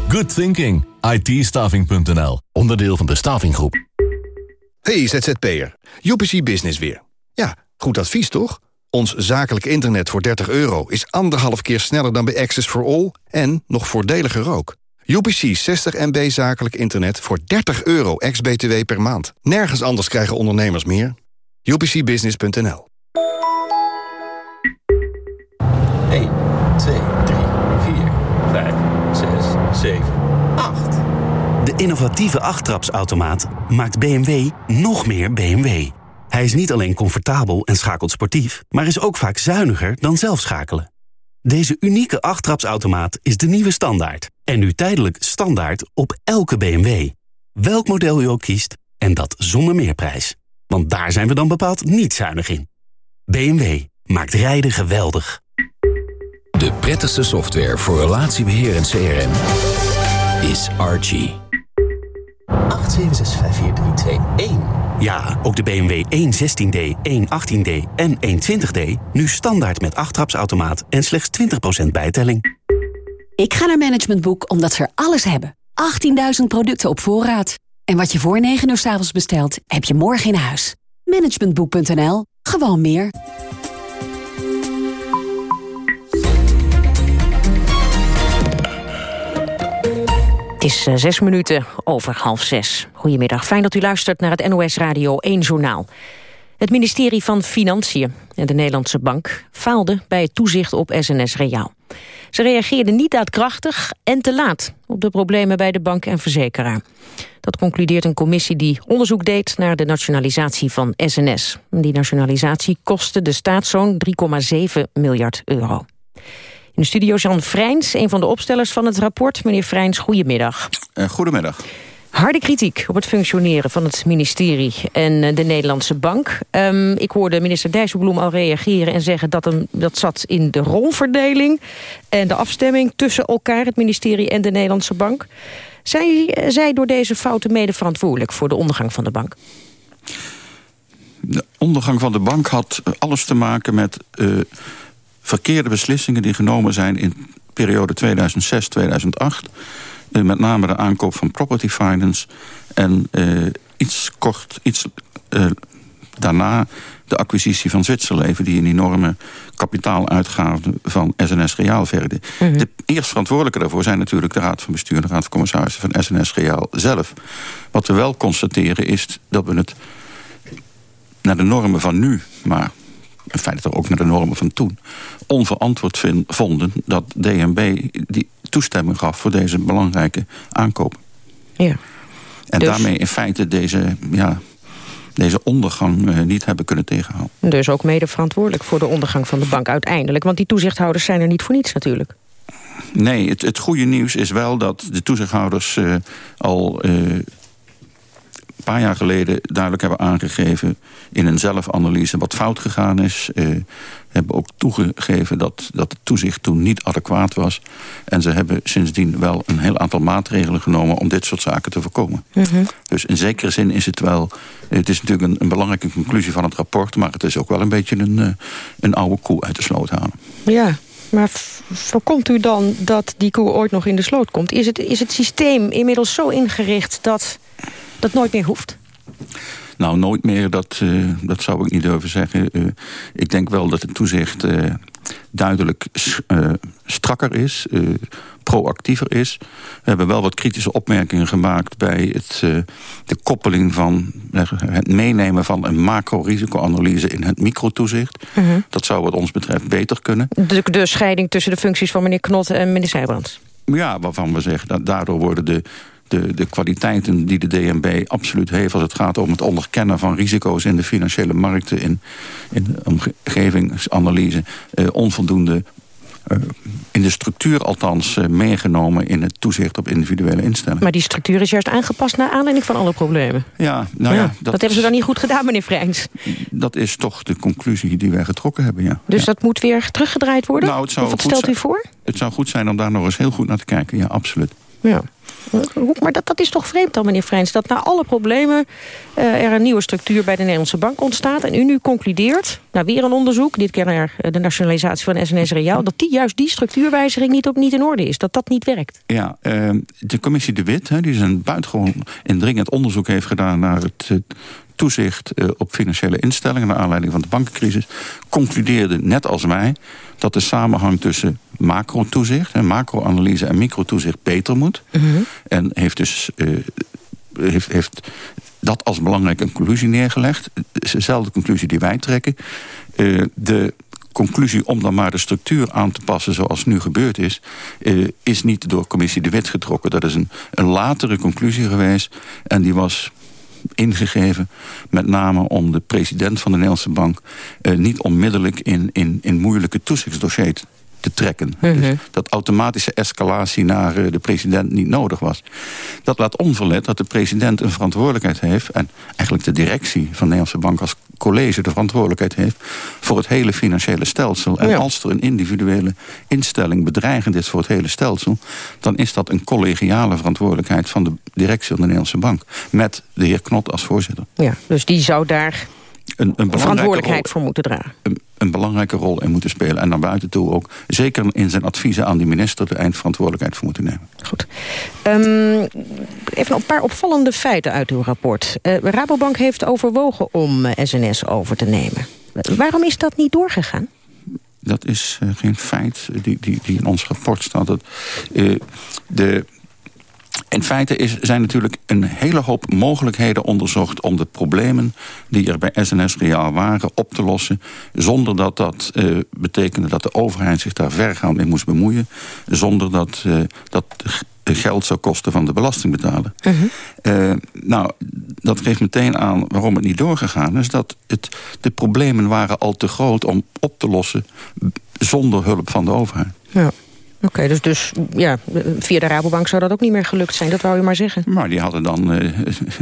Speaker 32: Good thinking. ITstaffing.nl. Onderdeel van de Stavinggroep.
Speaker 29: Hey ZZP'er, UPC Business weer. Ja, goed advies toch? Ons zakelijk internet voor 30 euro is anderhalf keer sneller dan bij Access for All... en nog voordeliger ook. UPC 60 MB zakelijk internet voor 30 euro ex-BTW per maand. Nergens anders krijgen ondernemers meer. UPCbusiness.nl
Speaker 33: 1, 2, 3, 4, 5, 6, 7, 8.
Speaker 34: De innovatieve achttrapsautomaat maakt BMW nog meer BMW. Hij is niet alleen comfortabel en schakelt sportief... maar is ook vaak zuiniger dan zelf schakelen. Deze unieke achttrapsautomaat is de nieuwe standaard. En nu tijdelijk standaard op elke BMW. Welk model u ook kiest, en dat zonder meerprijs. Want daar zijn we dan bepaald niet zuinig in. BMW maakt rijden geweldig.
Speaker 8: De prettigste software voor relatiebeheer en CRM is Archie.
Speaker 34: 8765431. Ja, ook de BMW 116D, 118D en 120D nu standaard met achttrapsautomaat en slechts 20% bijtelling.
Speaker 35: Ik ga naar Management Boek omdat ze er alles hebben. 18.000 producten op voorraad. En wat je voor 9 uur s avonds bestelt, heb je morgen in huis. Managementboek.nl. Gewoon meer.
Speaker 2: Het is uh, zes minuten over half zes. Goedemiddag, fijn dat u luistert naar het NOS Radio 1 Journaal. Het ministerie van Financiën en de Nederlandse Bank faalden bij het toezicht op SNS Reaal. Ze reageerden niet daadkrachtig en te laat op de problemen bij de bank en verzekeraar. Dat concludeert een commissie die onderzoek deed naar de nationalisatie van SNS. Die nationalisatie kostte de staat zo'n 3,7 miljard euro. In de studio Jan Vrijns, een van de opstellers van het rapport. Meneer Vrijns, goedemiddag.
Speaker 36: Uh, goedemiddag.
Speaker 2: Harde kritiek op het functioneren van het ministerie en de Nederlandse Bank. Um, ik hoorde minister Dijsselbloem al reageren en zeggen dat dat zat in de rolverdeling en de afstemming tussen elkaar, het ministerie en de Nederlandse Bank. Zijn zij door deze fouten mede verantwoordelijk voor de ondergang van de bank?
Speaker 36: De ondergang van de bank had alles te maken met verkeerde beslissingen die genomen zijn in de periode 2006-2008 met name de aankoop van property finance. En uh, iets kort, iets uh, daarna de acquisitie van Zwitserleven... die een enorme kapitaaluitgave van SNS Reaal verder. Mm -hmm. De eerst verantwoordelijke daarvoor zijn natuurlijk de Raad van Bestuur... en de Raad van Commissarissen van SNS Reaal zelf. Wat we wel constateren is dat we het naar de normen van nu... maar in feite ook naar de normen van toen... onverantwoord vonden dat DNB die toestemming gaf... voor deze belangrijke aankoop.
Speaker 2: Ja.
Speaker 36: En
Speaker 2: Dus-
Speaker 36: daarmee in feite deze, ja, deze ondergang eh, niet hebben kunnen tegenhouden.
Speaker 2: Dus ook mede verantwoordelijk voor de ondergang van de bank uiteindelijk. Want die toezichthouders zijn er niet voor niets natuurlijk.
Speaker 36: Nee, het, het goede nieuws is wel dat de toezichthouders eh, al eh, een paar jaar geleden duidelijk hebben aangegeven in een zelfanalyse wat fout gegaan is. Eh, hebben ook toegegeven dat, dat het toezicht toen niet adequaat was. En ze hebben sindsdien wel een heel aantal maatregelen genomen om dit soort zaken te voorkomen. Dus in zekere zin is het wel... Het is natuurlijk een, een belangrijke conclusie van het rapport... maar het is ook wel een beetje een, eh, een oude koe uit de sloot halen.
Speaker 2: Ja, maar voorkomt u dan dat die koe ooit nog in de sloot komt? Is het, is het systeem inmiddels zo ingericht dat dat nooit meer hoeft?
Speaker 36: Nou, nooit meer, dat, eh, dat zou ik niet durven zeggen. Eh, ik denk wel dat het toezicht eh, duidelijk strakker is, proactiever is. We hebben wel wat kritische opmerkingen gemaakt bij het, de koppeling van het meenemen van een macro-risicoanalyse in het microtoezicht. Dat zou wat ons betreft beter kunnen.
Speaker 2: De, de scheiding tussen de functies van meneer Knot en meneer.
Speaker 36: Ja, waarvan we zeggen dat daardoor worden de de, de kwaliteiten die de DNB absoluut heeft... als het gaat om het onderkennen van risico's in de financiële markten... in, in de omgevingsanalyse, uh, onvoldoende uh, in de structuur althans uh, meegenomen... in het toezicht op individuele instellingen.
Speaker 2: Maar die structuur is juist aangepast naar aanleiding van alle problemen.
Speaker 36: Ja, nou ja.
Speaker 2: ja dat, dat, hebben ze dan niet goed gedaan, meneer Vrijns.
Speaker 36: Dat is toch de conclusie die wij getrokken hebben, ja.
Speaker 2: Dus
Speaker 36: ja.
Speaker 2: dat moet weer teruggedraaid worden?
Speaker 36: Nou, het zou
Speaker 2: of wat stelt u voor?
Speaker 36: Het zou goed zijn om daar nog eens heel goed naar te kijken, ja, absoluut.
Speaker 2: Ja. Maar dat, dat is toch vreemd dan, meneer Vrijns... dat na alle problemen uh, er een nieuwe structuur bij de Nederlandse Bank ontstaat... en u nu concludeert, na weer een onderzoek... dit keer naar de nationalisatie van SNS Reaal... dat die, juist die structuurwijziging niet, op, niet in orde is, dat dat niet werkt.
Speaker 36: Ja, uh, de commissie De Wit, hè, die een buitengewoon indringend onderzoek heeft gedaan... naar het uh, toezicht uh, op financiële instellingen... naar aanleiding van de bankencrisis... concludeerde, net als wij, dat de samenhang tussen macro-toezicht... macro-analyse en micro-toezicht beter moet.
Speaker 2: Mhm.
Speaker 36: En heeft dus... Uh, heeft, heeft dat als belangrijke conclusie neergelegd. Dezelfde conclusie die wij trekken. Uh, de conclusie om dan maar de structuur aan te passen zoals nu gebeurd is... Uh, is niet door commissie De Wit getrokken. Dat is een, een latere conclusie geweest. En die was ingegeven. Met name om de president van de Nederlandse Bank... Uh, niet onmiddellijk in, in, in moeilijke toezichtsdossiers te trekken.
Speaker 2: Mhm.
Speaker 36: Dus dat automatische escalatie naar uh, de president niet nodig was. Dat laat onverlet dat de president een verantwoordelijkheid heeft... en eigenlijk de directie van de Nederlandse Bank als college de verantwoordelijkheid heeft... voor het hele financiële stelsel. En
Speaker 2: Ja.
Speaker 36: als er een individuele instelling bedreigend is voor het hele stelsel... dan is dat een collegiale verantwoordelijkheid van de directie van de Nederlandse Bank. Met de heer Knot als voorzitter.
Speaker 2: Ja, dus die zou daar
Speaker 36: Een, een
Speaker 2: verantwoordelijkheid
Speaker 36: rol-
Speaker 2: voor moeten dragen.
Speaker 36: een, een belangrijke rol in moeten spelen. En naar buiten toe ook, zeker in zijn adviezen aan die minister... de eindverantwoordelijkheid voor moeten nemen.
Speaker 2: Ehm, even een paar opvallende feiten uit uw rapport. Eh, Rabobank heeft overwogen om eh, SNS over te nemen. Eh, Waarom is dat niet doorgegaan?
Speaker 36: Dat is eh, geen feit die, die, die in ons rapport staat. Dat, eh, de, in feite is, zijn natuurlijk een hele hoop mogelijkheden onderzocht... om de problemen die er bij SNS Reaal waren op te lossen... zonder dat dat eh, betekende dat de overheid zich daar vergaand in moest bemoeien... zonder dat eh, dat geld zou kosten van de belastingbetaler. Eh, nou, dat geeft meteen aan waarom het niet doorgegaan is. Dat het, de problemen waren al te groot om op te lossen... zonder hulp van de overheid.
Speaker 2: Ja. Oké, dus, dus ja, via de Rabobank zou dat ook niet meer gelukt zijn. Dat wou u maar zeggen.
Speaker 36: Maar die hadden dan eh,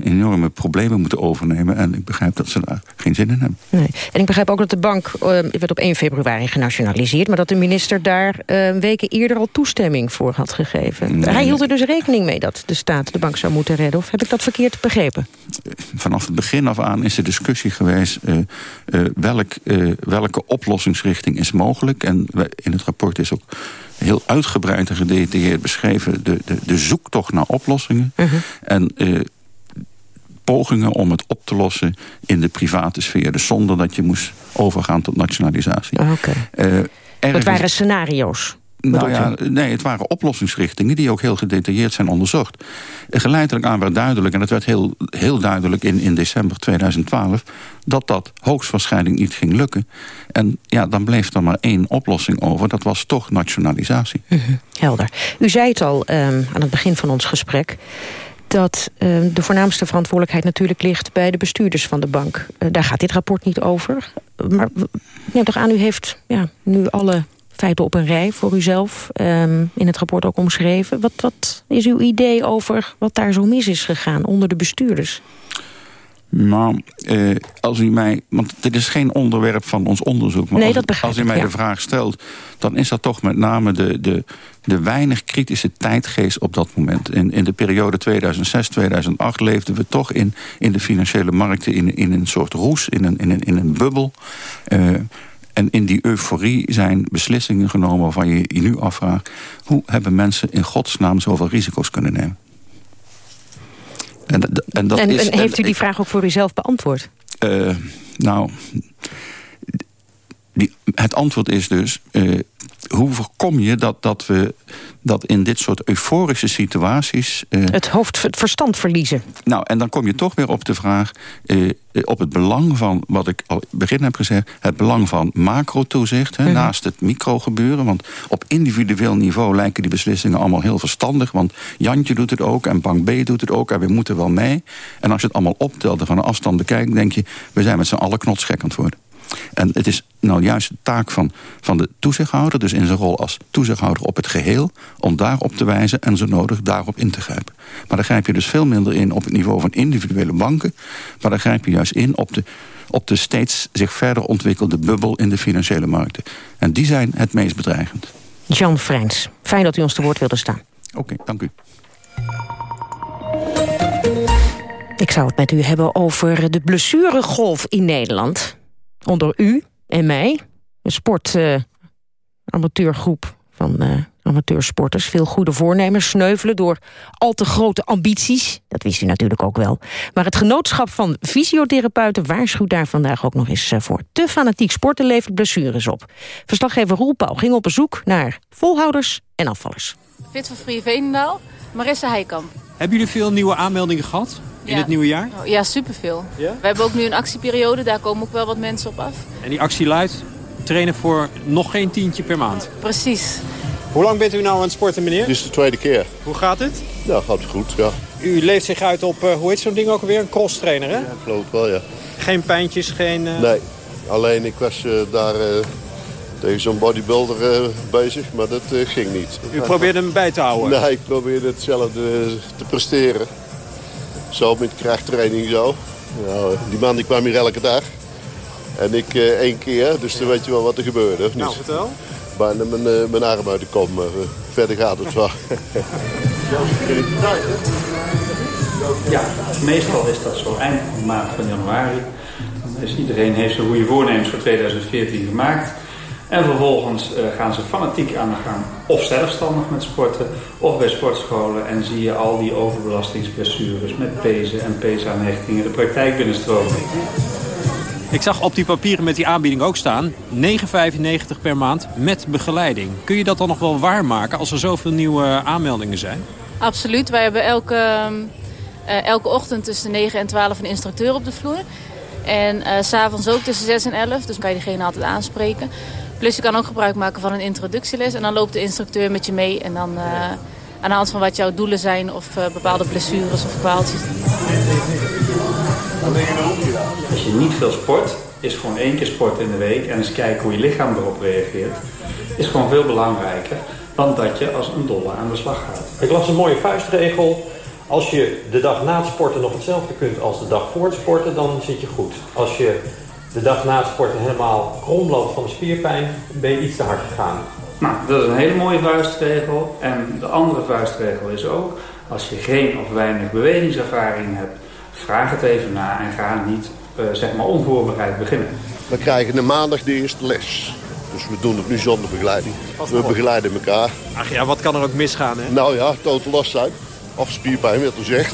Speaker 36: enorme problemen moeten overnemen. En ik begrijp dat ze daar geen zin in hebben.
Speaker 2: Nee. En ik begrijp ook dat de bank eh, werd op 1 februari genationaliseerd... maar dat de minister daar eh, weken eerder al toestemming voor had gegeven.
Speaker 36: Nee.
Speaker 2: Hij hield er dus rekening mee dat de staat de bank zou moeten redden. Of heb ik dat verkeerd begrepen?
Speaker 36: Vanaf het begin af aan is de discussie geweest... welk, welke oplossingsrichting is mogelijk. En in het rapport is ook heel uitgebreid en gedetailleerd beschreven... de, de, de zoektocht naar oplossingen. En eh, pogingen om het op te lossen in de private sfeer. Dus zonder dat je moest overgaan tot nationalisatie.
Speaker 2: Oké.
Speaker 36: Eh,
Speaker 2: Dat
Speaker 36: ergens-
Speaker 2: waren scenario's.
Speaker 36: Nou ja, nee, het waren oplossingsrichtingen die ook heel gedetailleerd zijn onderzocht. En Geleidelijk aan werd duidelijk, en dat werd heel, heel duidelijk in, in december 2012... dat dat hoogstwaarschijnlijk niet ging lukken. En ja, dan bleef er maar één oplossing over. Dat was toch nationalisatie.
Speaker 2: Mhm, Helder. U zei het al ehm, aan het begin van ons gesprek dat ehm, de voornaamste verantwoordelijkheid natuurlijk ligt bij de bestuurders van de bank. Eh, daar gaat dit rapport niet over. Maar neem toch aan, u heeft ja, nu alle feiten op een rij voor uzelf ehm, in het rapport ook omschreven. Wat, wat is uw idee over wat daar zo mis is gegaan onder de bestuurders?
Speaker 36: Nou, eh, als u mij... Want dit is geen onderwerp van ons onderzoek. Maar
Speaker 2: Nee,
Speaker 36: als,
Speaker 2: dat begrijp
Speaker 36: als u mij
Speaker 2: ja.
Speaker 36: de vraag stelt... dan is dat toch met name de, de, de weinig kritische tijdgeest op dat moment. In, in de periode 2006-2008 leefden we toch in, in de financiële markten... in, in een soort roes, in een, in een, in een bubbel... Eh, en in die euforie zijn beslissingen genomen waarvan je je nu afvraagt... hoe hebben mensen in godsnaam zoveel risico's kunnen nemen? En, en, dat
Speaker 2: en,
Speaker 36: is,
Speaker 2: en heeft u die vraag ook voor uzelf beantwoord?
Speaker 36: eh, nou, die, het antwoord is dus... eh, hoe voorkom je dat, dat we dat in dit soort euforische situaties...
Speaker 2: Uh, het hoofd, het verstand verliezen.
Speaker 36: Nou, en dan kom je toch weer op de vraag... Uh, op het belang van, wat ik al begin heb gezegd... het belang van macro-toezicht, -hmm. naast het micro-gebeuren. Want op individueel niveau lijken die beslissingen allemaal heel verstandig. Want Jantje doet het ook en Bank B doet het ook en we moeten wel mee. En als je het allemaal optelt en van een afstand bekijkt... denk je, we zijn met z'n allen knotsgek aan het worden. En het is nou juist de taak van, van de toezichthouder... dus in zijn rol als toezichthouder op het geheel... om daarop te wijzen en zo nodig daarop in te grijpen. Maar daar grijp je dus veel minder in op het niveau van individuele banken... maar daar grijp je juist in op de, op de steeds zich verder ontwikkelde bubbel... in de financiële markten. En die zijn het meest bedreigend.
Speaker 2: Jan Vrijns, fijn dat u ons te woord wilde staan.
Speaker 36: Oké, okay, dank u.
Speaker 2: Ik zou het met u hebben over de blessuregolf in Nederland onder u en mij, een sportamateurgroep uh, van uh, amateursporters. Veel goede voornemens sneuvelen door al te grote ambities. Dat wist u natuurlijk ook wel. Maar het genootschap van fysiotherapeuten waarschuwt daar vandaag ook nog eens uh, voor. Te fanatiek sporten levert blessures op. Verslaggever Roel Pauw ging op bezoek naar volhouders en afvallers.
Speaker 25: Fit van Free Veenendaal, Marissa Heikamp.
Speaker 37: Hebben jullie veel nieuwe aanmeldingen gehad? In het nieuwe jaar?
Speaker 25: Ja, superveel. Ja? We hebben ook nu een actieperiode, daar komen ook wel wat mensen op af.
Speaker 37: En die actie luidt trainen voor nog geen tientje per maand?
Speaker 25: Precies.
Speaker 37: Hoe lang bent u nou aan het sporten, meneer?
Speaker 38: Dit is de tweede keer.
Speaker 37: Hoe gaat het?
Speaker 38: Ja, gaat goed, ja.
Speaker 37: U leeft zich uit op, uh, hoe heet zo'n ding ook alweer? Een cross trainer, hè?
Speaker 38: Ja, geloof ik wel, ja.
Speaker 37: Geen pijntjes, geen... Uh...
Speaker 38: Nee, alleen ik was uh, daar tegen zo'n bodybuilder bezig, maar dat ging niet.
Speaker 37: U probeerde hem bij te houden?
Speaker 38: Nee, ik probeerde hetzelfde te presteren. Zo met krachttraining zo. Nou, die man die kwam hier elke dag. En ik uh, één keer, dus dan weet je wel wat er gebeurde. Of niet?
Speaker 37: Nou, vertel.
Speaker 38: Bijna mijn, uh, mijn arm uit de kom. Uh, verder gaat het wel.
Speaker 39: ja, meestal is dat zo eind maand van januari. Dan is iedereen heeft zijn goede voornemens voor 2014 gemaakt. En vervolgens uh, gaan ze fanatiek aan de gang. Of zelfstandig met sporten, of bij sportscholen. En zie je al die overbelastingsblessures met pezen en peesaanhechtingen de praktijk binnenstromen.
Speaker 37: Ik zag op die papieren met die aanbieding ook staan... 9,95 per maand met begeleiding. Kun je dat dan nog wel waarmaken als er zoveel nieuwe aanmeldingen zijn?
Speaker 25: Absoluut. Wij hebben elke, uh, elke ochtend tussen 9 en 12 een instructeur op de vloer. En uh, s'avonds ook tussen 6 en 11. Dus kan je diegene altijd aanspreken. Plus je kan ook gebruik maken van een introductieles. En dan loopt de instructeur met je mee. En dan uh, aan de hand van wat jouw doelen zijn. Of uh, bepaalde blessures of kwaaltjes.
Speaker 39: Als je niet veel sport, is gewoon één keer sport in de week. En eens kijken hoe je lichaam erop reageert. Is gewoon veel belangrijker dan dat je als een dolle aan de slag gaat.
Speaker 37: Ik las een mooie vuistregel. Als je de dag na het sporten nog hetzelfde kunt als de dag voor het sporten, dan zit je goed. Als je de dag na het sporten helemaal krom loopt van de spierpijn, ben je iets te hard gegaan.
Speaker 39: Nou, dat is een hele mooie vuistregel. En de andere vuistregel is ook, als je geen of weinig bewegingservaring hebt, vraag het even na en ga niet uh, zeg maar onvoorbereid beginnen.
Speaker 38: We krijgen de maandag de eerste les. Dus we doen het nu zonder begeleiding. We begeleiden elkaar.
Speaker 37: Ach ja, wat kan er ook misgaan, hè?
Speaker 38: Nou ja, totaal last zijn. Of spierpijn, werd gezegd.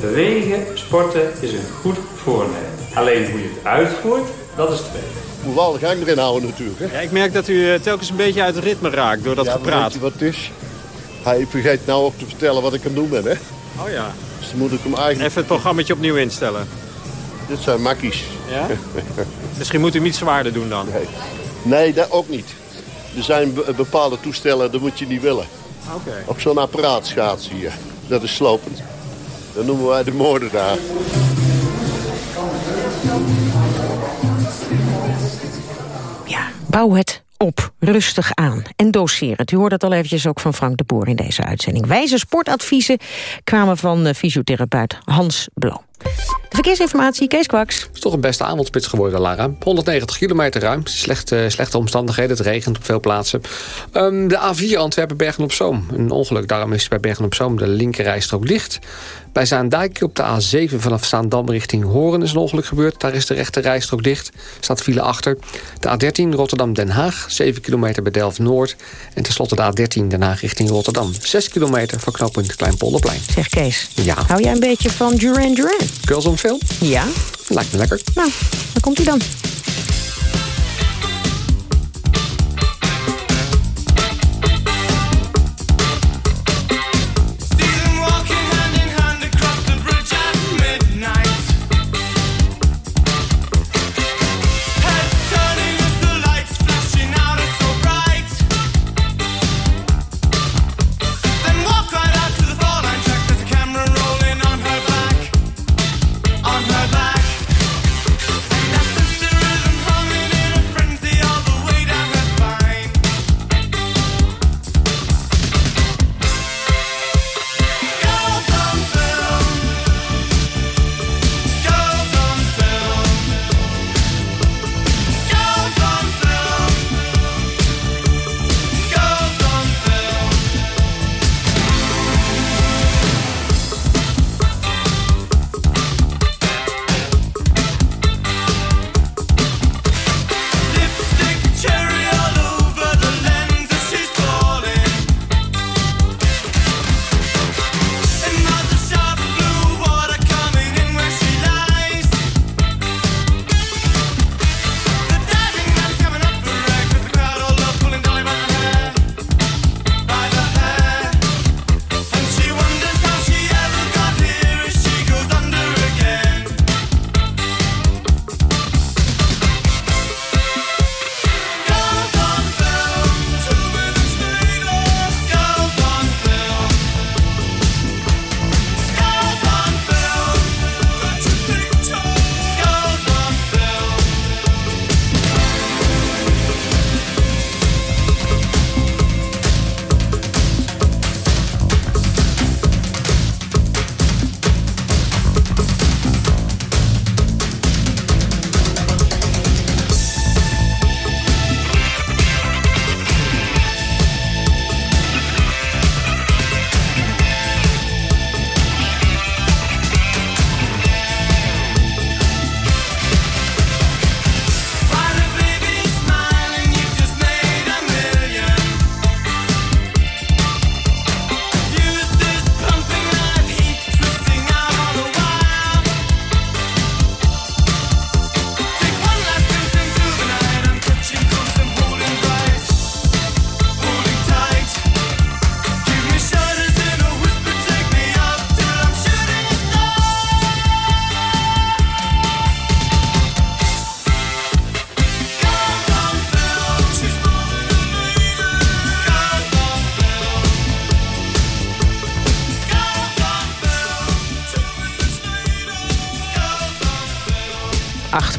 Speaker 39: Bewegen, sporten is een goed voornemen. Alleen hoe je het uitvoert, dat is twee.
Speaker 38: Moet wel de gang erin houden natuurlijk. Hè?
Speaker 37: Ja, ik merk dat u telkens een beetje uit het ritme raakt door dat
Speaker 38: ja,
Speaker 37: gepraat.
Speaker 38: Weet je wat het is? Hij vergeet nou ook te vertellen wat ik aan het doen ben, hè?
Speaker 37: Oh ja.
Speaker 38: Dus dan moet ik hem eigenlijk...
Speaker 37: Even het programmaatje opnieuw instellen.
Speaker 38: Dit zijn makkies.
Speaker 37: Ja? Misschien moet u iets zwaarder doen dan.
Speaker 38: Nee, nee dat ook niet. Er zijn bepaalde toestellen, dat moet je niet willen.
Speaker 37: Okay.
Speaker 38: Op zo'n apparaat schaatsen hier. Dat is slopend. Dat noemen wij de moordenaar.
Speaker 2: Ja, bouw het op, rustig aan en doseer het. U hoort het al eventjes ook van Frank de Boer in deze uitzending. Wijze sportadviezen kwamen van eh, fysiotherapeut Hans Bloom. De verkeersinformatie, Kees Kwaks.
Speaker 6: Het is toch een beste avondspits geworden, Lara. 190 kilometer ruim. Slechte, slechte omstandigheden. Het regent op veel plaatsen. Um, de A4 Antwerpen-Bergen-op-Zoom. Een ongeluk. Daarom is bij Bergen-op-Zoom de linkerrijstrook dicht. Bij Zaandijk op de A7 vanaf Zaandam richting Horen is een ongeluk gebeurd. Daar is de rechte rijstrook dicht. Staat file achter. De A13 Rotterdam-Den Haag. 7 kilometer bij Delft-Noord. En tenslotte de A13 Den Haag richting Rotterdam. 6 kilometer voor knooppunt Kleinpolderplein.
Speaker 2: Zeg Kees,
Speaker 6: ja.
Speaker 2: hou jij een beetje van Duran Duran?
Speaker 6: Girls on Film?
Speaker 2: Ja.
Speaker 6: Lijkt me lekker.
Speaker 2: Nou, waar komt hij dan?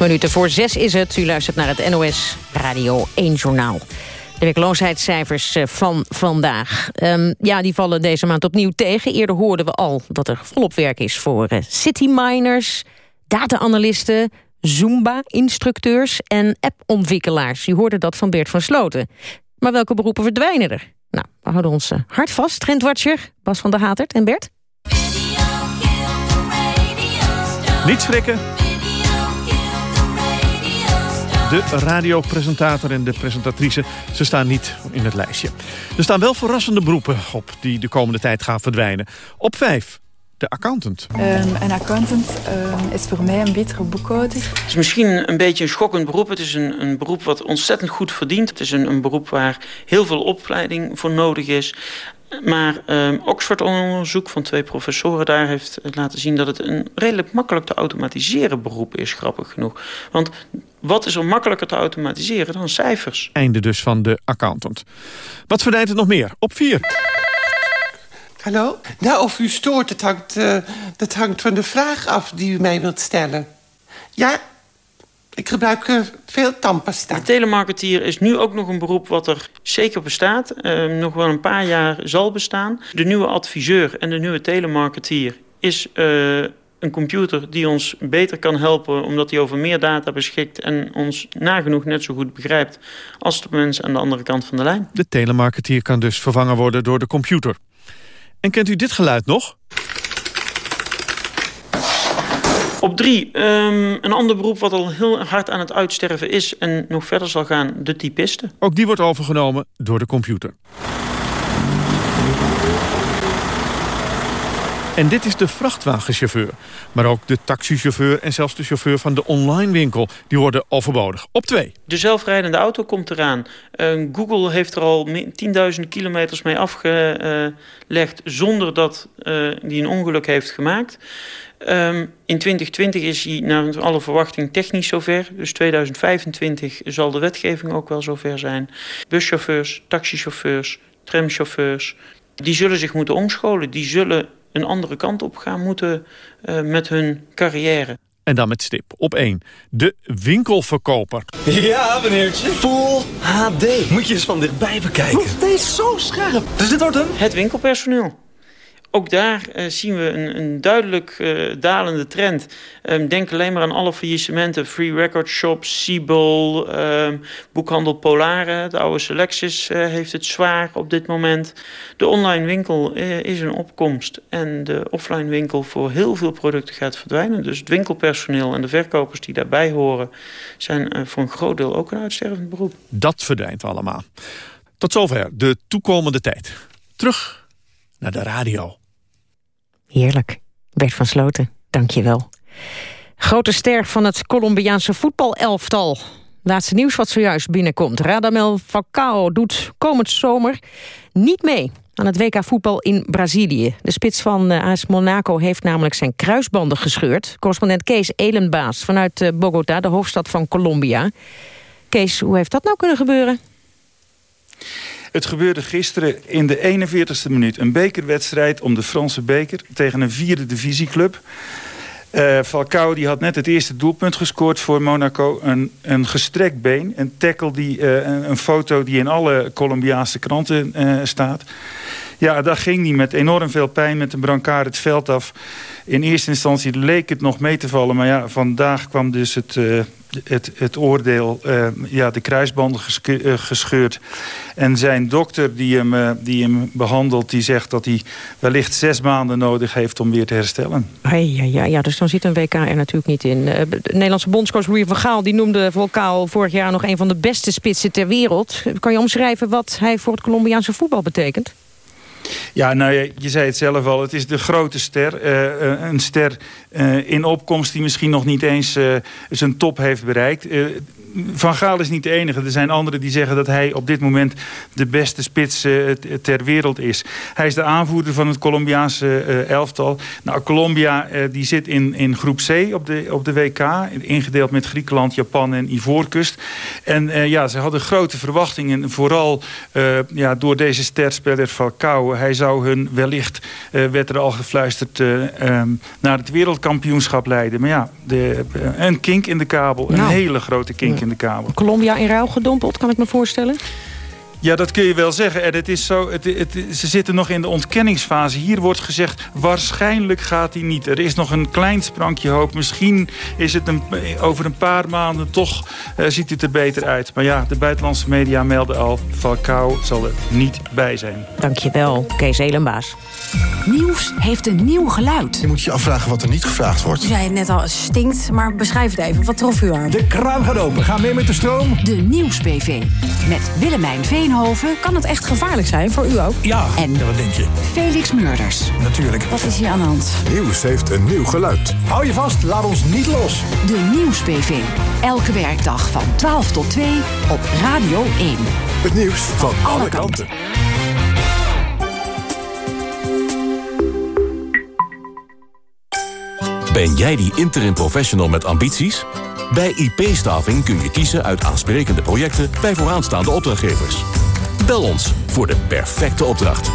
Speaker 2: Minuten voor zes is het. U luistert naar het NOS Radio 1 Journaal. De werkloosheidscijfers eh, van vandaag. Um, ja, die vallen deze maand opnieuw tegen. Eerder hoorden we al dat er volop werk is voor uh, cityminers, data-analysten, Zumba-instructeurs en app-ontwikkelaars. U hoorde dat van Bert van Sloten. Maar welke beroepen verdwijnen er? Nou, we houden ons uh, hard vast. Trendwatcher, Bas van der Hatert en Bert.
Speaker 40: Niet schrikken. De radiopresentator en de presentatrice, ze staan niet in het lijstje. Er staan wel verrassende beroepen op die de komende tijd gaan verdwijnen. Op vijf, de accountant.
Speaker 41: Um, een accountant um, is voor mij een betere boekhouder.
Speaker 42: Het is misschien een beetje een schokkend beroep. Het is een, een beroep wat ontzettend goed verdient. Het is een, een beroep waar heel veel opleiding voor nodig is. Maar um, Oxford-onderzoek van twee professoren daar heeft laten zien... dat het een redelijk makkelijk te automatiseren beroep is, grappig genoeg. Want wat is er makkelijker te automatiseren dan cijfers?
Speaker 40: Einde dus van de accountant. Wat verdwijnt er nog meer? Op vier.
Speaker 43: Hallo? Nou, of u stoort, dat hangt, uh, dat hangt van de vraag af die u mij wilt stellen. Ja, ik gebruik uh, veel tandpasta.
Speaker 42: De telemarketeer is nu ook nog een beroep wat er zeker bestaat. Uh, nog wel een paar jaar zal bestaan. De nieuwe adviseur en de nieuwe telemarketeer is uh, een computer die ons beter kan helpen... omdat hij over meer data beschikt en ons nagenoeg net zo goed begrijpt... als de mensen aan de andere kant van de lijn.
Speaker 40: De telemarketeer kan dus vervangen worden door de computer. En kent u dit geluid nog?
Speaker 42: Op drie, um, een ander beroep wat al heel hard aan het uitsterven is... en nog verder zal gaan, de typisten.
Speaker 40: Ook die wordt overgenomen door de computer. En dit is de vrachtwagenchauffeur. Maar ook de taxichauffeur en zelfs de chauffeur van de online winkel... die worden overbodig. Op twee.
Speaker 42: De zelfrijdende auto komt eraan. Google heeft er al 10.000 kilometers mee afgelegd... zonder dat uh, die een ongeluk heeft gemaakt. Um, in 2020 is hij naar alle verwachting technisch zover. Dus 2025 zal de wetgeving ook wel zover zijn. Buschauffeurs, taxichauffeurs, tramchauffeurs... die zullen zich moeten omscholen. Die zullen een andere kant op gaan moeten uh, met hun carrière.
Speaker 40: En dan met stip op één. De winkelverkoper.
Speaker 44: Ja, meneertje. Full HD. Moet je eens van dichtbij bekijken. Oef, deze is zo scherp. Dus dit wordt hem?
Speaker 42: Het winkelpersoneel. Ook daar uh, zien we een, een duidelijk uh, dalende trend. Um, denk alleen maar aan alle faillissementen. Free Record Shop, Siebel, um, boekhandel Polare. De oude Selectis uh, heeft het zwaar op dit moment. De online winkel is een opkomst. En de offline winkel voor heel veel producten gaat verdwijnen. Dus het winkelpersoneel en de verkopers die daarbij horen... zijn voor een groot deel ook een uitstervend beroep.
Speaker 40: Dat verdwijnt allemaal. Tot zover de toekomende tijd. Terug naar de radio.
Speaker 2: Heerlijk. Bert van Sloten, dank je wel. Grote ster van het Colombiaanse voetbalelftal. Laatste nieuws wat zojuist binnenkomt. Radamel Falcao doet komend zomer niet mee aan het WK voetbal in Brazilië. De spits van AS Monaco heeft namelijk zijn kruisbanden gescheurd. Correspondent Kees Elenbaas vanuit Bogota, de hoofdstad van Colombia. Kees, hoe heeft dat nou kunnen gebeuren?
Speaker 45: Het gebeurde gisteren in de 41ste minuut. Een bekerwedstrijd om de Franse beker tegen een vierde divisieclub. Uh, Falcao die had net het eerste doelpunt gescoord voor Monaco. Een, een gestrekt been. Een tackle, die, uh, een, foto die in alle Colombiaanse kranten uh, staat. Ja, dat ging niet met enorm veel pijn met een brancard het veld af. In eerste instantie leek het nog mee te vallen. Maar ja, vandaag kwam dus het, uh, het, het oordeel, uh, ja, de kruisbanden uh, gescheurd. En zijn dokter die hem, die hem behandelt, die zegt dat hij wellicht zes maanden nodig heeft om weer te herstellen.
Speaker 2: Ja, ja, ja dus dan zit een WK er natuurlijk niet in. de Nederlandse bondscoach Louis van Gaal die noemde Volkaal vorig jaar nog een van de beste spitsen ter wereld. Kan je omschrijven wat hij voor het Colombiaanse voetbal betekent?
Speaker 45: Ja, nou je, zei het zelf al, het is de grote ster. Uh, een ster uh, in opkomst die misschien nog niet eens zijn top heeft bereikt. Van Gaal is niet de enige. Er zijn anderen die zeggen dat hij op dit moment de beste spits uh, ter wereld is. Hij is de aanvoerder van het Colombiaanse uh, elftal. Nou, Colombia uh, die zit in, in groep C op de, op de WK. Ingedeeld met Griekenland, Japan en Ivoorkust. En ja, ze hadden grote verwachtingen. Vooral ja, door deze sterspeler Falcao. Hij zou hun wellicht, werd er al gefluisterd, um, naar het wereldkampioenschap leiden. Maar ja, de, een kink in de kabel. Nou. Een hele grote kink in de kabel.
Speaker 2: Colombia in ruil gedompeld, kan ik me voorstellen?
Speaker 45: Ja, dat kun je wel zeggen. En het is zo, het, het, ze zitten nog in de ontkenningsfase. Hier wordt gezegd, waarschijnlijk gaat hij niet. Er is nog een klein sprankje hoop. Misschien is het een, over een paar maanden toch uh, ziet het er beter uit. Maar ja, de buitenlandse media melden al... Falcao zal er niet bij zijn.
Speaker 2: Dankjewel, Kees Elenbaas.
Speaker 1: Nieuws heeft een nieuw geluid.
Speaker 30: Je moet je afvragen wat er niet gevraagd wordt.
Speaker 1: U zei het net al, het stinkt, maar beschrijf het even. Wat trof u aan?
Speaker 30: De kraan gaat open. Ga mee met de stroom.
Speaker 1: De Nieuws-PV. Met Willemijn Veenhoven. Kan het echt gevaarlijk zijn voor u ook?
Speaker 30: Ja, en ja, wat denk je?
Speaker 1: Felix Murders.
Speaker 30: Natuurlijk.
Speaker 1: Wat is hier aan de hand?
Speaker 30: Nieuws heeft een nieuw geluid. Hou je vast, laat ons niet los.
Speaker 1: De Nieuws-PV. Elke werkdag van 12 tot 2 op Radio 1.
Speaker 30: Het nieuws van, van alle kanten. kanten.
Speaker 9: Ben jij die interim professional met ambities? Bij IP-staving kun je kiezen uit aansprekende projecten bij vooraanstaande opdrachtgevers. Bel ons voor de perfecte opdracht.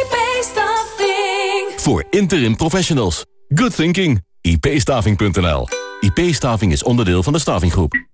Speaker 46: IP-staving.
Speaker 9: Voor interim professionals. Good thinking. ipstaving.nl IP-staving is onderdeel van de Stavinggroep.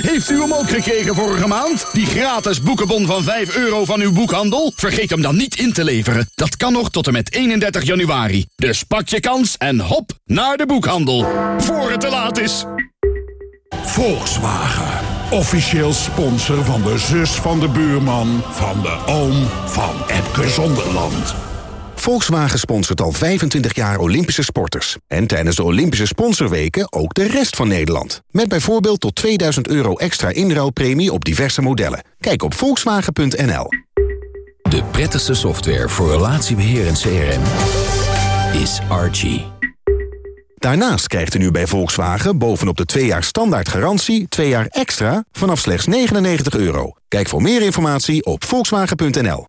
Speaker 40: Heeft u hem ook gekregen vorige maand? Die gratis boekenbon van 5 euro van uw boekhandel? Vergeet hem dan niet in te leveren. Dat kan nog tot en met 31 januari. Dus pak je kans en hop naar de boekhandel. Voor het te laat is.
Speaker 47: Volkswagen. Officieel sponsor van de zus van de buurman... van de oom van Epke Zonderland.
Speaker 10: Volkswagen sponsort al 25 jaar Olympische sporters. En tijdens de Olympische sponsorweken ook de rest van Nederland. Met bijvoorbeeld tot 2000 euro extra inruilpremie op diverse modellen. Kijk op volkswagen.nl.
Speaker 9: De prettigste software voor relatiebeheer en CRM is Archie.
Speaker 10: Daarnaast krijgt u nu bij Volkswagen bovenop de 2 jaar standaard garantie... 2 jaar extra vanaf slechts 99 euro. Kijk voor meer informatie op volkswagen.nl.